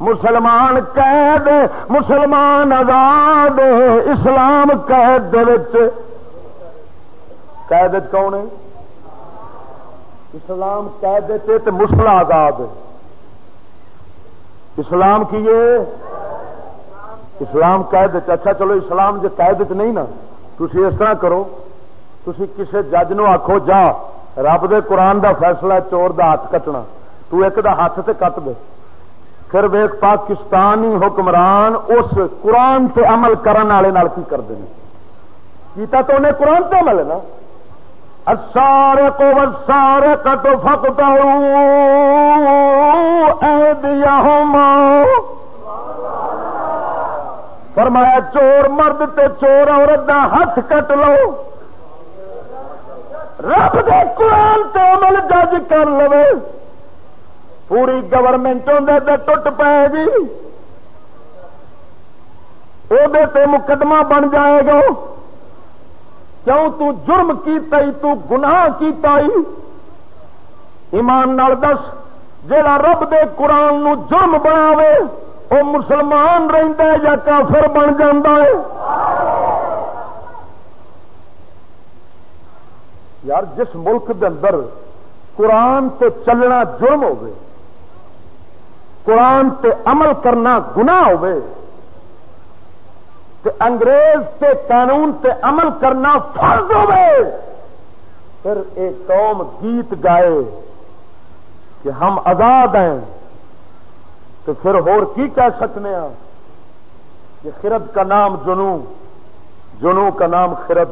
مسلمان قید مسلمان آزاد اسلام قید قید کون ہے؟ اسلام قید مسل آزاد اسلام کی اسلام قید اچھا چلو، اسلام جو قید نہیں نا تھی اس طرح کرو۔ تھی کسی جج نو آخو جا، رب دے قرآن دا فیصلہ چور دا ہاتھ کٹنا۔ تو ایک دا ہاتھ سے کٹ دے۔ پھر ویک پاکستانی حکمران اس قرآن سے عمل کرنے والے کی کرتے ہیں؟ کیتا تو انہیں قرآن سے عمل ہے نا؟ سارے کو سارے کٹ فکتا فرمایا، چور مرد تے چور عورت دا ہاتھ کٹ لو. رب دے قرآن تے عمل جج کر لو پوری گورنمنٹ اندر ٹوٹ پائے گی۔ وہ مقدمہ بن جائے گا۔ کیوں تو جرم کیتا ہی، تو گناہ کیتا ہی؟ ایمان نال دس جا رب دے قرآن نو جرم بناوے وہ مسلمان رہتا ہے یا کافر بن جاتا ہے؟ یار، جس ملک دے اندر قرآن تے چلنا جرم ہوے قرآن تے عمل کرنا گنا انگریز تے قانون تے عمل کرنا فرض ہوے پھر ایک قوم گیت گائے کہ ہم آزاد ہیں۔ تو پھر ہور کی کہہ سکتے ہیں؟ کہ خرد کا نام جنو جنو کا نام خرد،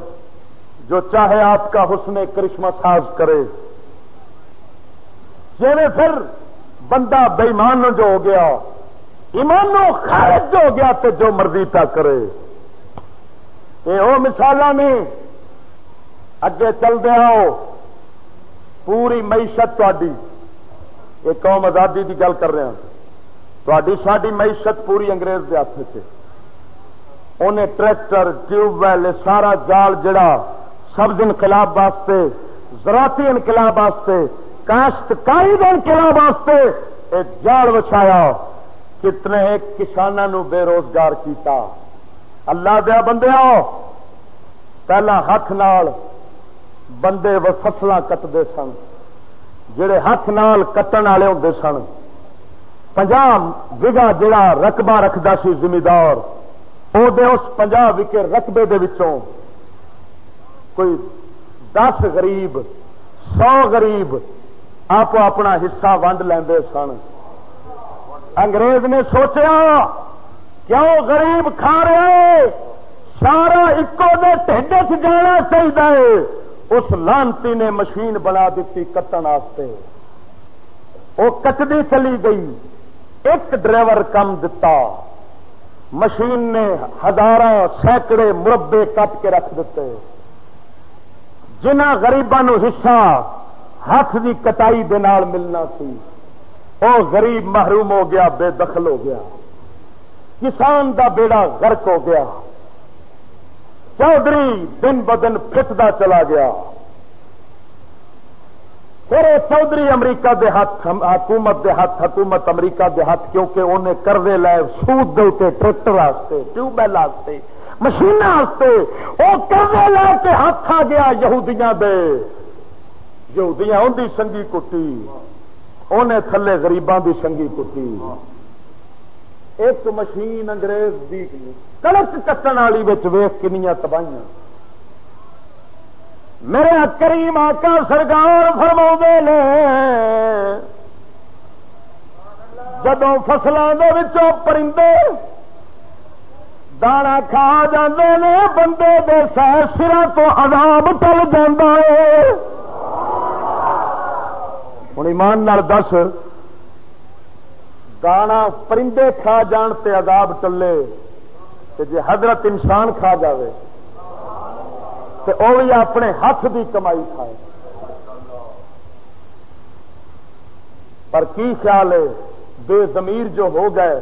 جو چاہے آپ کا حسن کرشمہ ساز کرے۔ جی پھر بندہ بےمان جو ہو گیا ایمانو خارج جو ہو گیا تو جو مرضی پہ کرے۔ یہ وہ مثال نے، اگے چل دیا پوری معیشت تاری یہ قوم آزادی کی گل کر رہے ہیں تاری ساری معیشت پوری انگریز کے ہاتھ سے انہیں ٹریکٹر ٹیوب ویل سارا جال جڑا سبز انقلاب واسطے، زراعتی انقلاب واسطے کاشتکاری انقلاب واسطے ایک جال وچھایا، کتنے کسانوں بے روزگار کیتا۔ اللہ دیا بندے پہلا ہاتھ نال بندے و فصل کٹتے سن، جڑے ہاتھ نال کٹن والے ہوں سن۔ پنجاب وگا جڑا رقبہ رکھتا سی زمیندار وہ اس پنجاب وکے رقبے دے وچوں کوئی دس غریب، سو غریب آپ اپنا حصہ ونڈ لے سن۔ انگریز نے سوچا کیوں غریب کھا رہے؟ سارا ایکو دے ٹھنڈے چ جانا چاہیے اس لانتی نے مشین بنا دیتی کٹن وہ کٹتی چلی گئی۔ ایک ڈرائیور کم دتا۔ مشین نے ہزار سینکڑے مربے کٹ کے رکھ دیتے۔ جنہ گریبان حصہ ہاتھ کی کٹائی دے نال ملنا سی۔ وہ غریب محروم ہو گیا، بے دخل ہو گیا۔ کسان دا بیڑا غرق ہو گیا۔ چودھری دن بدن پھٹتا چلا گیا۔ پھر چودھری امریکہ دے ہاتھ حکومت دے ہاتھ، حکومت امریکہ دے ہاتھ، کیونکہ انہیں کردے لائے سود دے ٹریکٹر واسطے ٹیوب ویل واسطے مشین وہ کردے لے کے ہاتھ آ گیا یہودیاں دے۔ یہودیاں ان کی سنگھی کٹی انہیں تھلے گریباں دی سنگھی کٹی۔ ایک مشین انگریز دی کڑک کٹن والی ویخ کنیا تباہیاں۔ میرے کریم آقا سرکار فرما نے جدو فصلوں پرندے دانا کھا جاندے نے، بندے دے سر تو عذاب ٹل جانا ہے۔ ہوں ایمان دس، دانا پرندے کھا جان تے عذاب ٹلے جی حضرت انسان کھا جاوے تو وہ بھی اپنے ہاتھ کی کمائی کھائے۔ پر کی خیال ہے، بے زمیر جو ہو گئے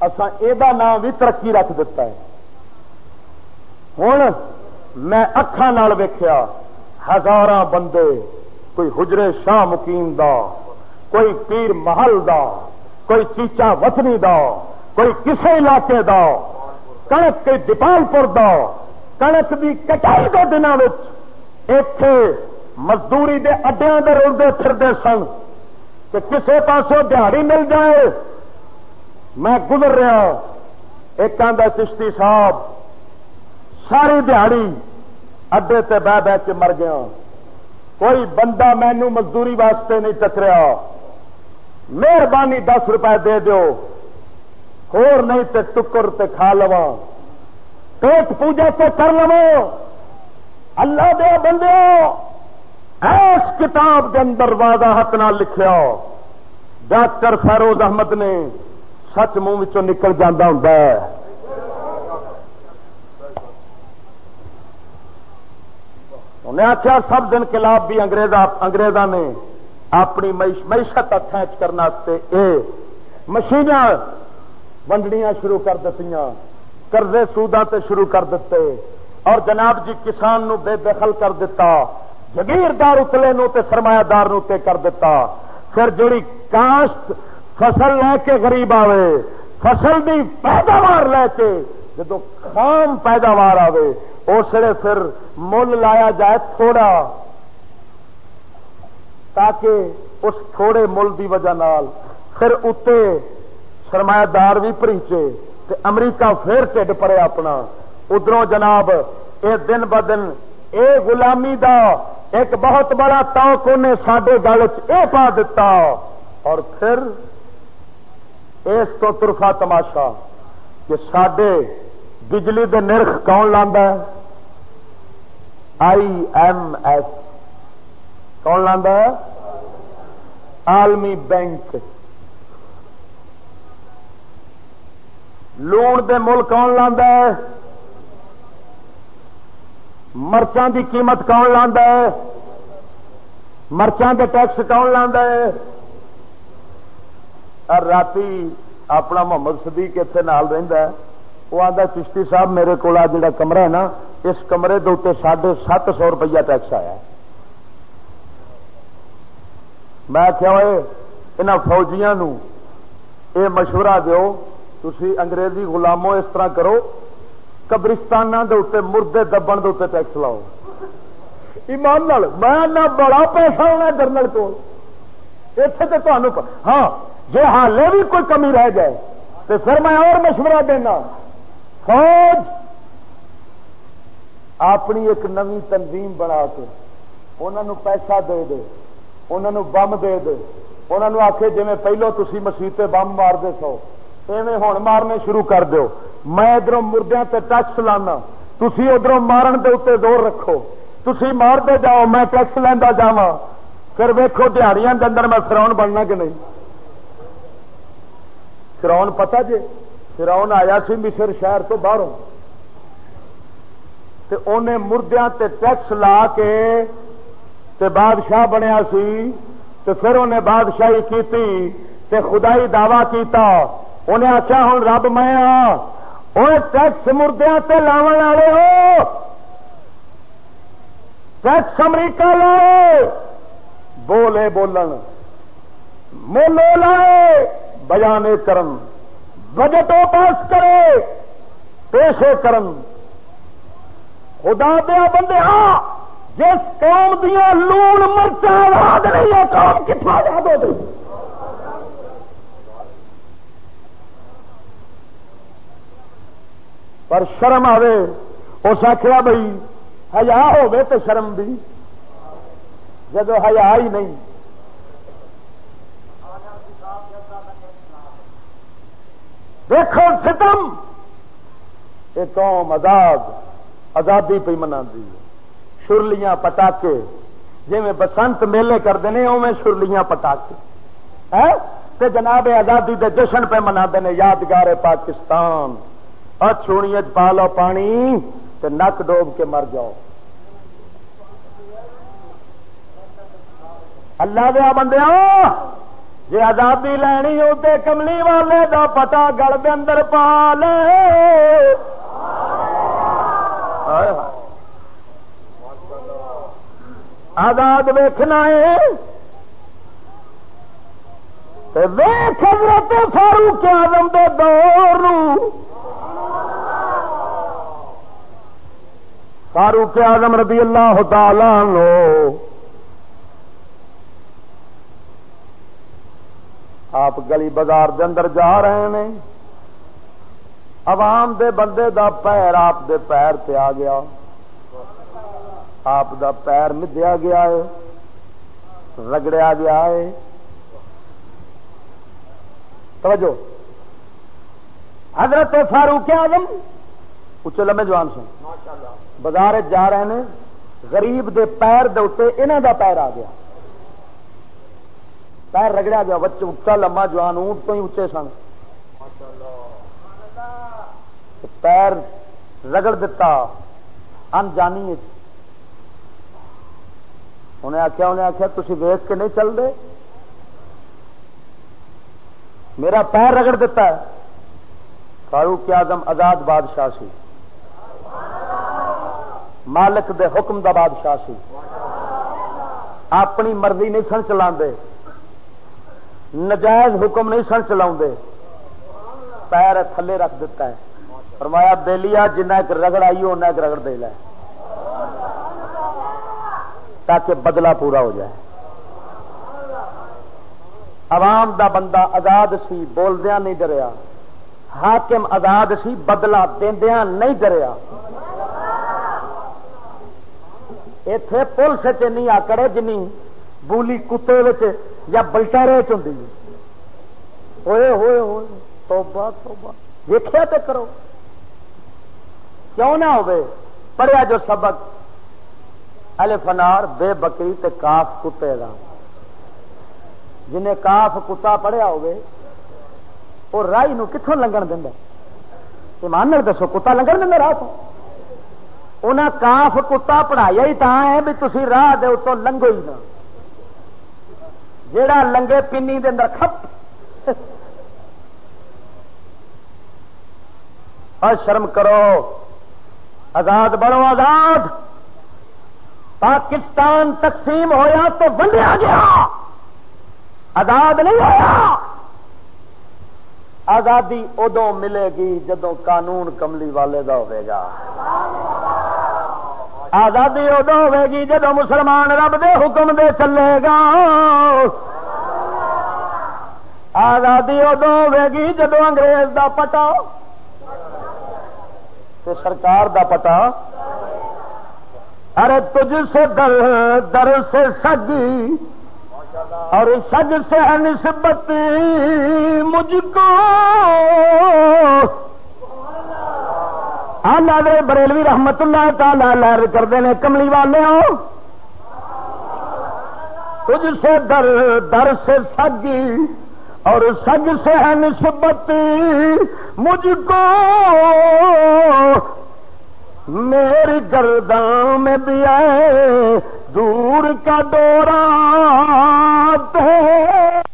اسان یہ نام بھی ترقی رکھ دیتا ہے۔ ہوں میں اکھان ویخیا ہزار بندے کوئی حجرے شاہ مکیم دا، کوئی پیر محل دا، کوئی چیچا وطنی دا، کوئی کسی علاقے دا۔ کنک کوئی دیپال پور دا کنک کی کٹائی کے دنوں اتے مزدوری دے اڈیا دے رلتے پھرتے سن کہ کسے پاسوں دیہڑی مل جائے۔ میں گزر رہا ایک آدھا چشتی صاحب، ساری دیہڑی اڈے تے بہ بہ کے مر گیا کوئی بندہ مینو مزدوری واسطے نہیں ٹکریا مہربانی دس روپے دے دو ہور نہیں تے ٹکر تے کھا لوا پیٹ پوجا تو کر لو اللہ دے بندے ایس کتاب کے اندر وضاحت نہ لکھیا۔ ڈاکٹر فیروز احمد نے سچ منہ نکل جانا ہوں انہیں آخیا سب دن کلاب بھی انگریزا نے اپنی معیشت اتھچ کرنے مشین ونڈنیاں شروع کر دیتی قرضے سودا تے شروع کر دیتے اور جناب جی کسان نو بے دخل کر دیتا جگیردار اتلے نو تے سرمایہ دار نو تے کر دیتا پھر جڑی کاشت فصل لے کے غریب آوے، فصل دی پیداوار لے کے جدو خام پیداوار آوے اسے پھر مل لایا جائے تھوڑا، تاکہ اس تھوڑے مل دی وجہ نال پھر اتنے سرمایہ دار بھی پریچے امریکہ پھر ٹھڈ پڑے اپنا۔ ادھر جناب، اے دن ب دن اے غلامی دا ایک بہت بڑا تاک انہیں سڈے گل چ پا دیتا اور پھر اس تو ترفا تماشا کہ سڈے بجلی دے نرخ کون لا آئی ایم ایس کون لا عالمی بینک۔ لون دے مل کون لا مرچان دی قیمت کون لا مرچان دے ٹیکس کون لا رات اپنا محمد صدیق اتنے نال ہے۔ وہ آتا چشتی صاحب میرے کو جا کمرہ ہے نا اس کمرے کے اتنے ساڑھے سات سو روپیہ ٹیکس آیا میں کیا ہوئے ان فوجیاں نو اے مشورہ دیو تھی انگریزی غلاموں اس طرح کرو قبرستان دے اتنے مردے دبن دے اتنے ٹیکس لاؤ ایمان نال میں بڑا پیسہ ہونا جرنل کو اتنے تو ہاں جی حالے بھی کوئی کمی رہ جائے تو پھر میں اور مشورہ دینا فوج اپنی ایک نوی تنظیم بنا کے انہوں پیسہ دے دے انہوں بم دے دے انہوں آخے جی پہلو تھی مسیطے بم مارتے سو، ایویں ہوں مارنے شروع کر دو میں ادھر مردیا ٹیکس لانا تھی ادھر مارن کے اتنے دور رکھو۔ تھی مارتے جاؤ، میں ٹیکس لینا جا پھر ویکو دیہڑیاں کے اندر میں فراؤن بننا کہ نہیں؟ فراؤن پتا جی فراؤن آیا سی مصر شہر تو باہروں۔ انہیں مردیا ٹیکس لا کے تے بادشاہ بنیا سی، تے پھر انہیں بادشاہی کیتی، تے خدائی دعوی کیتا۔ انہیں آخیا ہوں رب میں ہاں۔ وہ ٹیکس مردیا تے لاو والے ہو۔ ٹیکس امریکہ لائے۔ بولے بولن۔ مولو لائے۔ بجانے کرن۔ بجٹ پاس کرے، پیشے کرن خدا دیا بندے جس قوم دیا لون مرچا آزاد نہیں ہے قوم کتنا آزاد ہو گئی؟ پر شرم آئے اس آخیا بھائی ہزا ہوگی تو شرم بھی جب ہزا ہی نہیں۔ دیکھو ستم۔ یہ قوم آزاد، آزادی پہ منا شرلیاں پٹاکے۔ جی میں بسنت میلے کرتے ہیں اوے شرلیاں پٹاکے۔ جناب آزادی دے جشن پہ منا یادگار پاکستان۔ اور چونی پا لو پانی تے نک ڈوب کے مر جاؤ۔ اللہ دیا بندے جی آزادی لینی ہوتے کملی والے دا پتا گل دے اندر پا لے۔ آزاد ویخنا ہے۔ ویخ حضرت فاروق آزم دے دور۔ فاروق آزم رضی اللہ تعالی لو آپ گلی بازار دے اندر جا رہے ہیں۔ عوام دے بندے دا پیر آپ دے پیر تے آ گیا۔ آپ دا پیر مدیا گیا ہے رگڑیا گیا ہے۔ توجہ۔ حضرت فاروق آدم اچھے لمے جوان سن۔ بازار جا رہے ہیں غریب دے پیر دے انہوں دا پیر آ گیا۔ پیر رگڑیا گیا بچے اچا لما جوان اونٹ تو ہی اچے سن پیر رگڑ دتا انجانی انہیں آخیا انہیں آخیا تھی ویس کے نہیں چل رہے میرا پیر رگڑ دیتا ہے فاروق آدم آزاد بادشاہ سی مالک دے حکم دا بادشاہ سی اپنی مرضی نہیں سن چلا نجائز حکم نہیں سن چلا پیر تھلے رکھ دیتا ہے۔ فرمایا دے لیا جنہ ایک رگڑ آئی انہیں ایک رگڑ دے لیا تاکہ بدلہ پورا ہو جائے۔ عوام دا بندہ آزاد سی بولدیا نہیں ڈریا حاکم آزاد سی بدلا دیا نہیں ڈریا اتے پولیس نہیں آکڑے جنی بولی کتے یا بلٹارے چی ہوئے ہوئے ہوئے توبہ توبہ دیکھا تو کرو کیوں نہ ہوئے پڑھیا جو سبق فنار بے بکری تے کاف کتے کا جنہیں کاف کتا پڑھیا ہوگی وہ رائی نو کتوں لنگن دینا ایمان دسو کتا لنگن دینا راہ تو انہیں کاف کتا پڑھایا ہی تا ہے بھی تھی راہ دے اتوں لنگو ہی نہ جیڑا لنگے پنی دے اندر کھپ۔ اور شرم کرو، آزاد بڑو آزاد۔ پاکستان تقسیم ہویا تو ونڈیا گیا۔ آزاد نہیں ہویا۔ آزادی ادو ملے گی جدو قانون کملی والے کا ہوگا آزادی ادو ہوے گی جدو مسلمان رب دے حکم دے چلے گا. آزادی ادو ہوے گی جدو انگریز دا پٹا. تو سرکار دا پٹا. ارے تجھ سے در در سے سگی اور سج سے نسبت مجھ کو. ہاں آلہ بریلوی رحمت اللہ تعالی لہر کرتے ہیں، کملی والے ہو۔ تجھ سے در در سے سگی اور سج سے ہے نسبت۔ مجھ کو میری گردان میں بھی آئے دور کا دورہ سب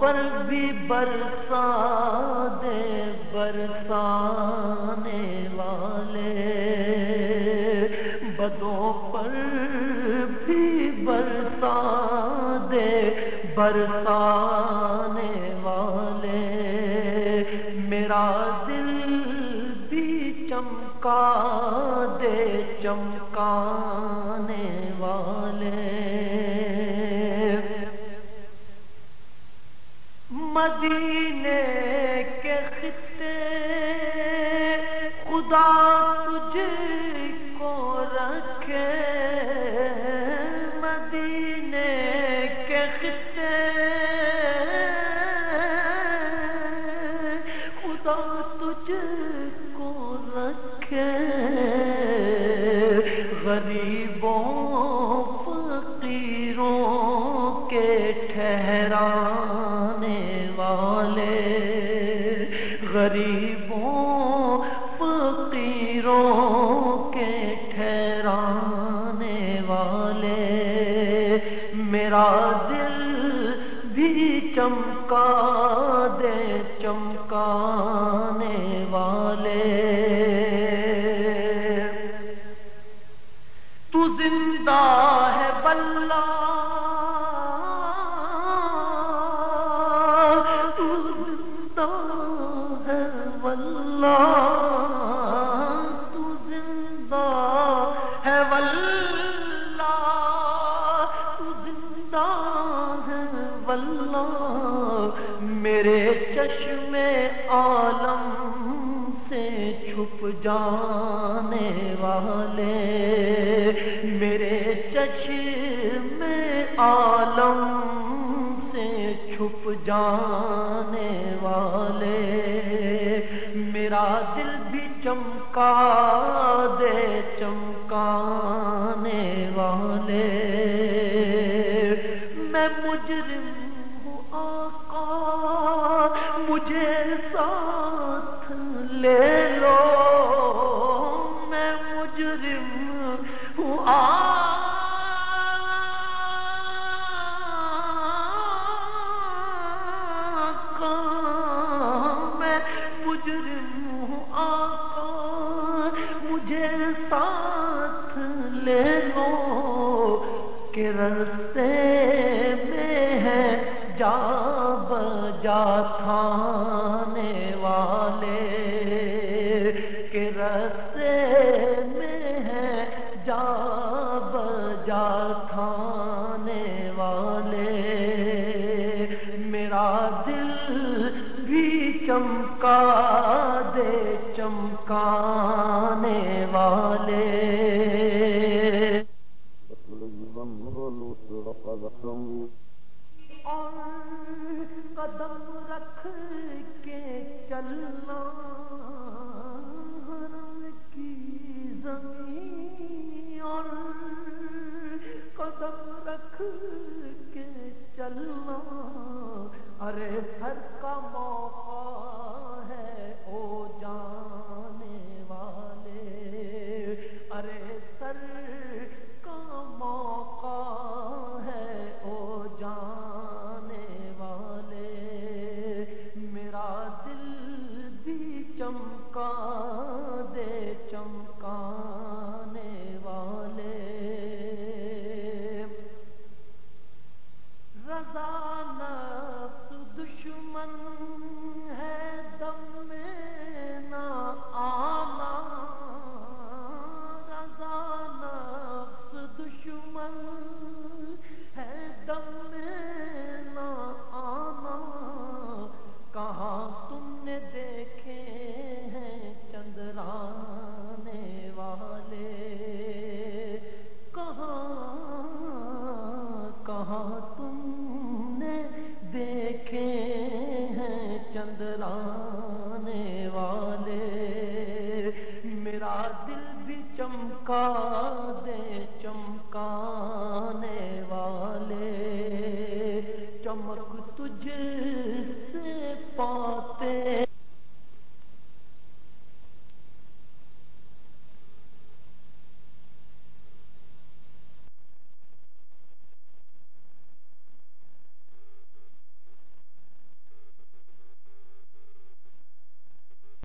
پر بھی برسا جانے والے میرا دل بھی چمکا کہ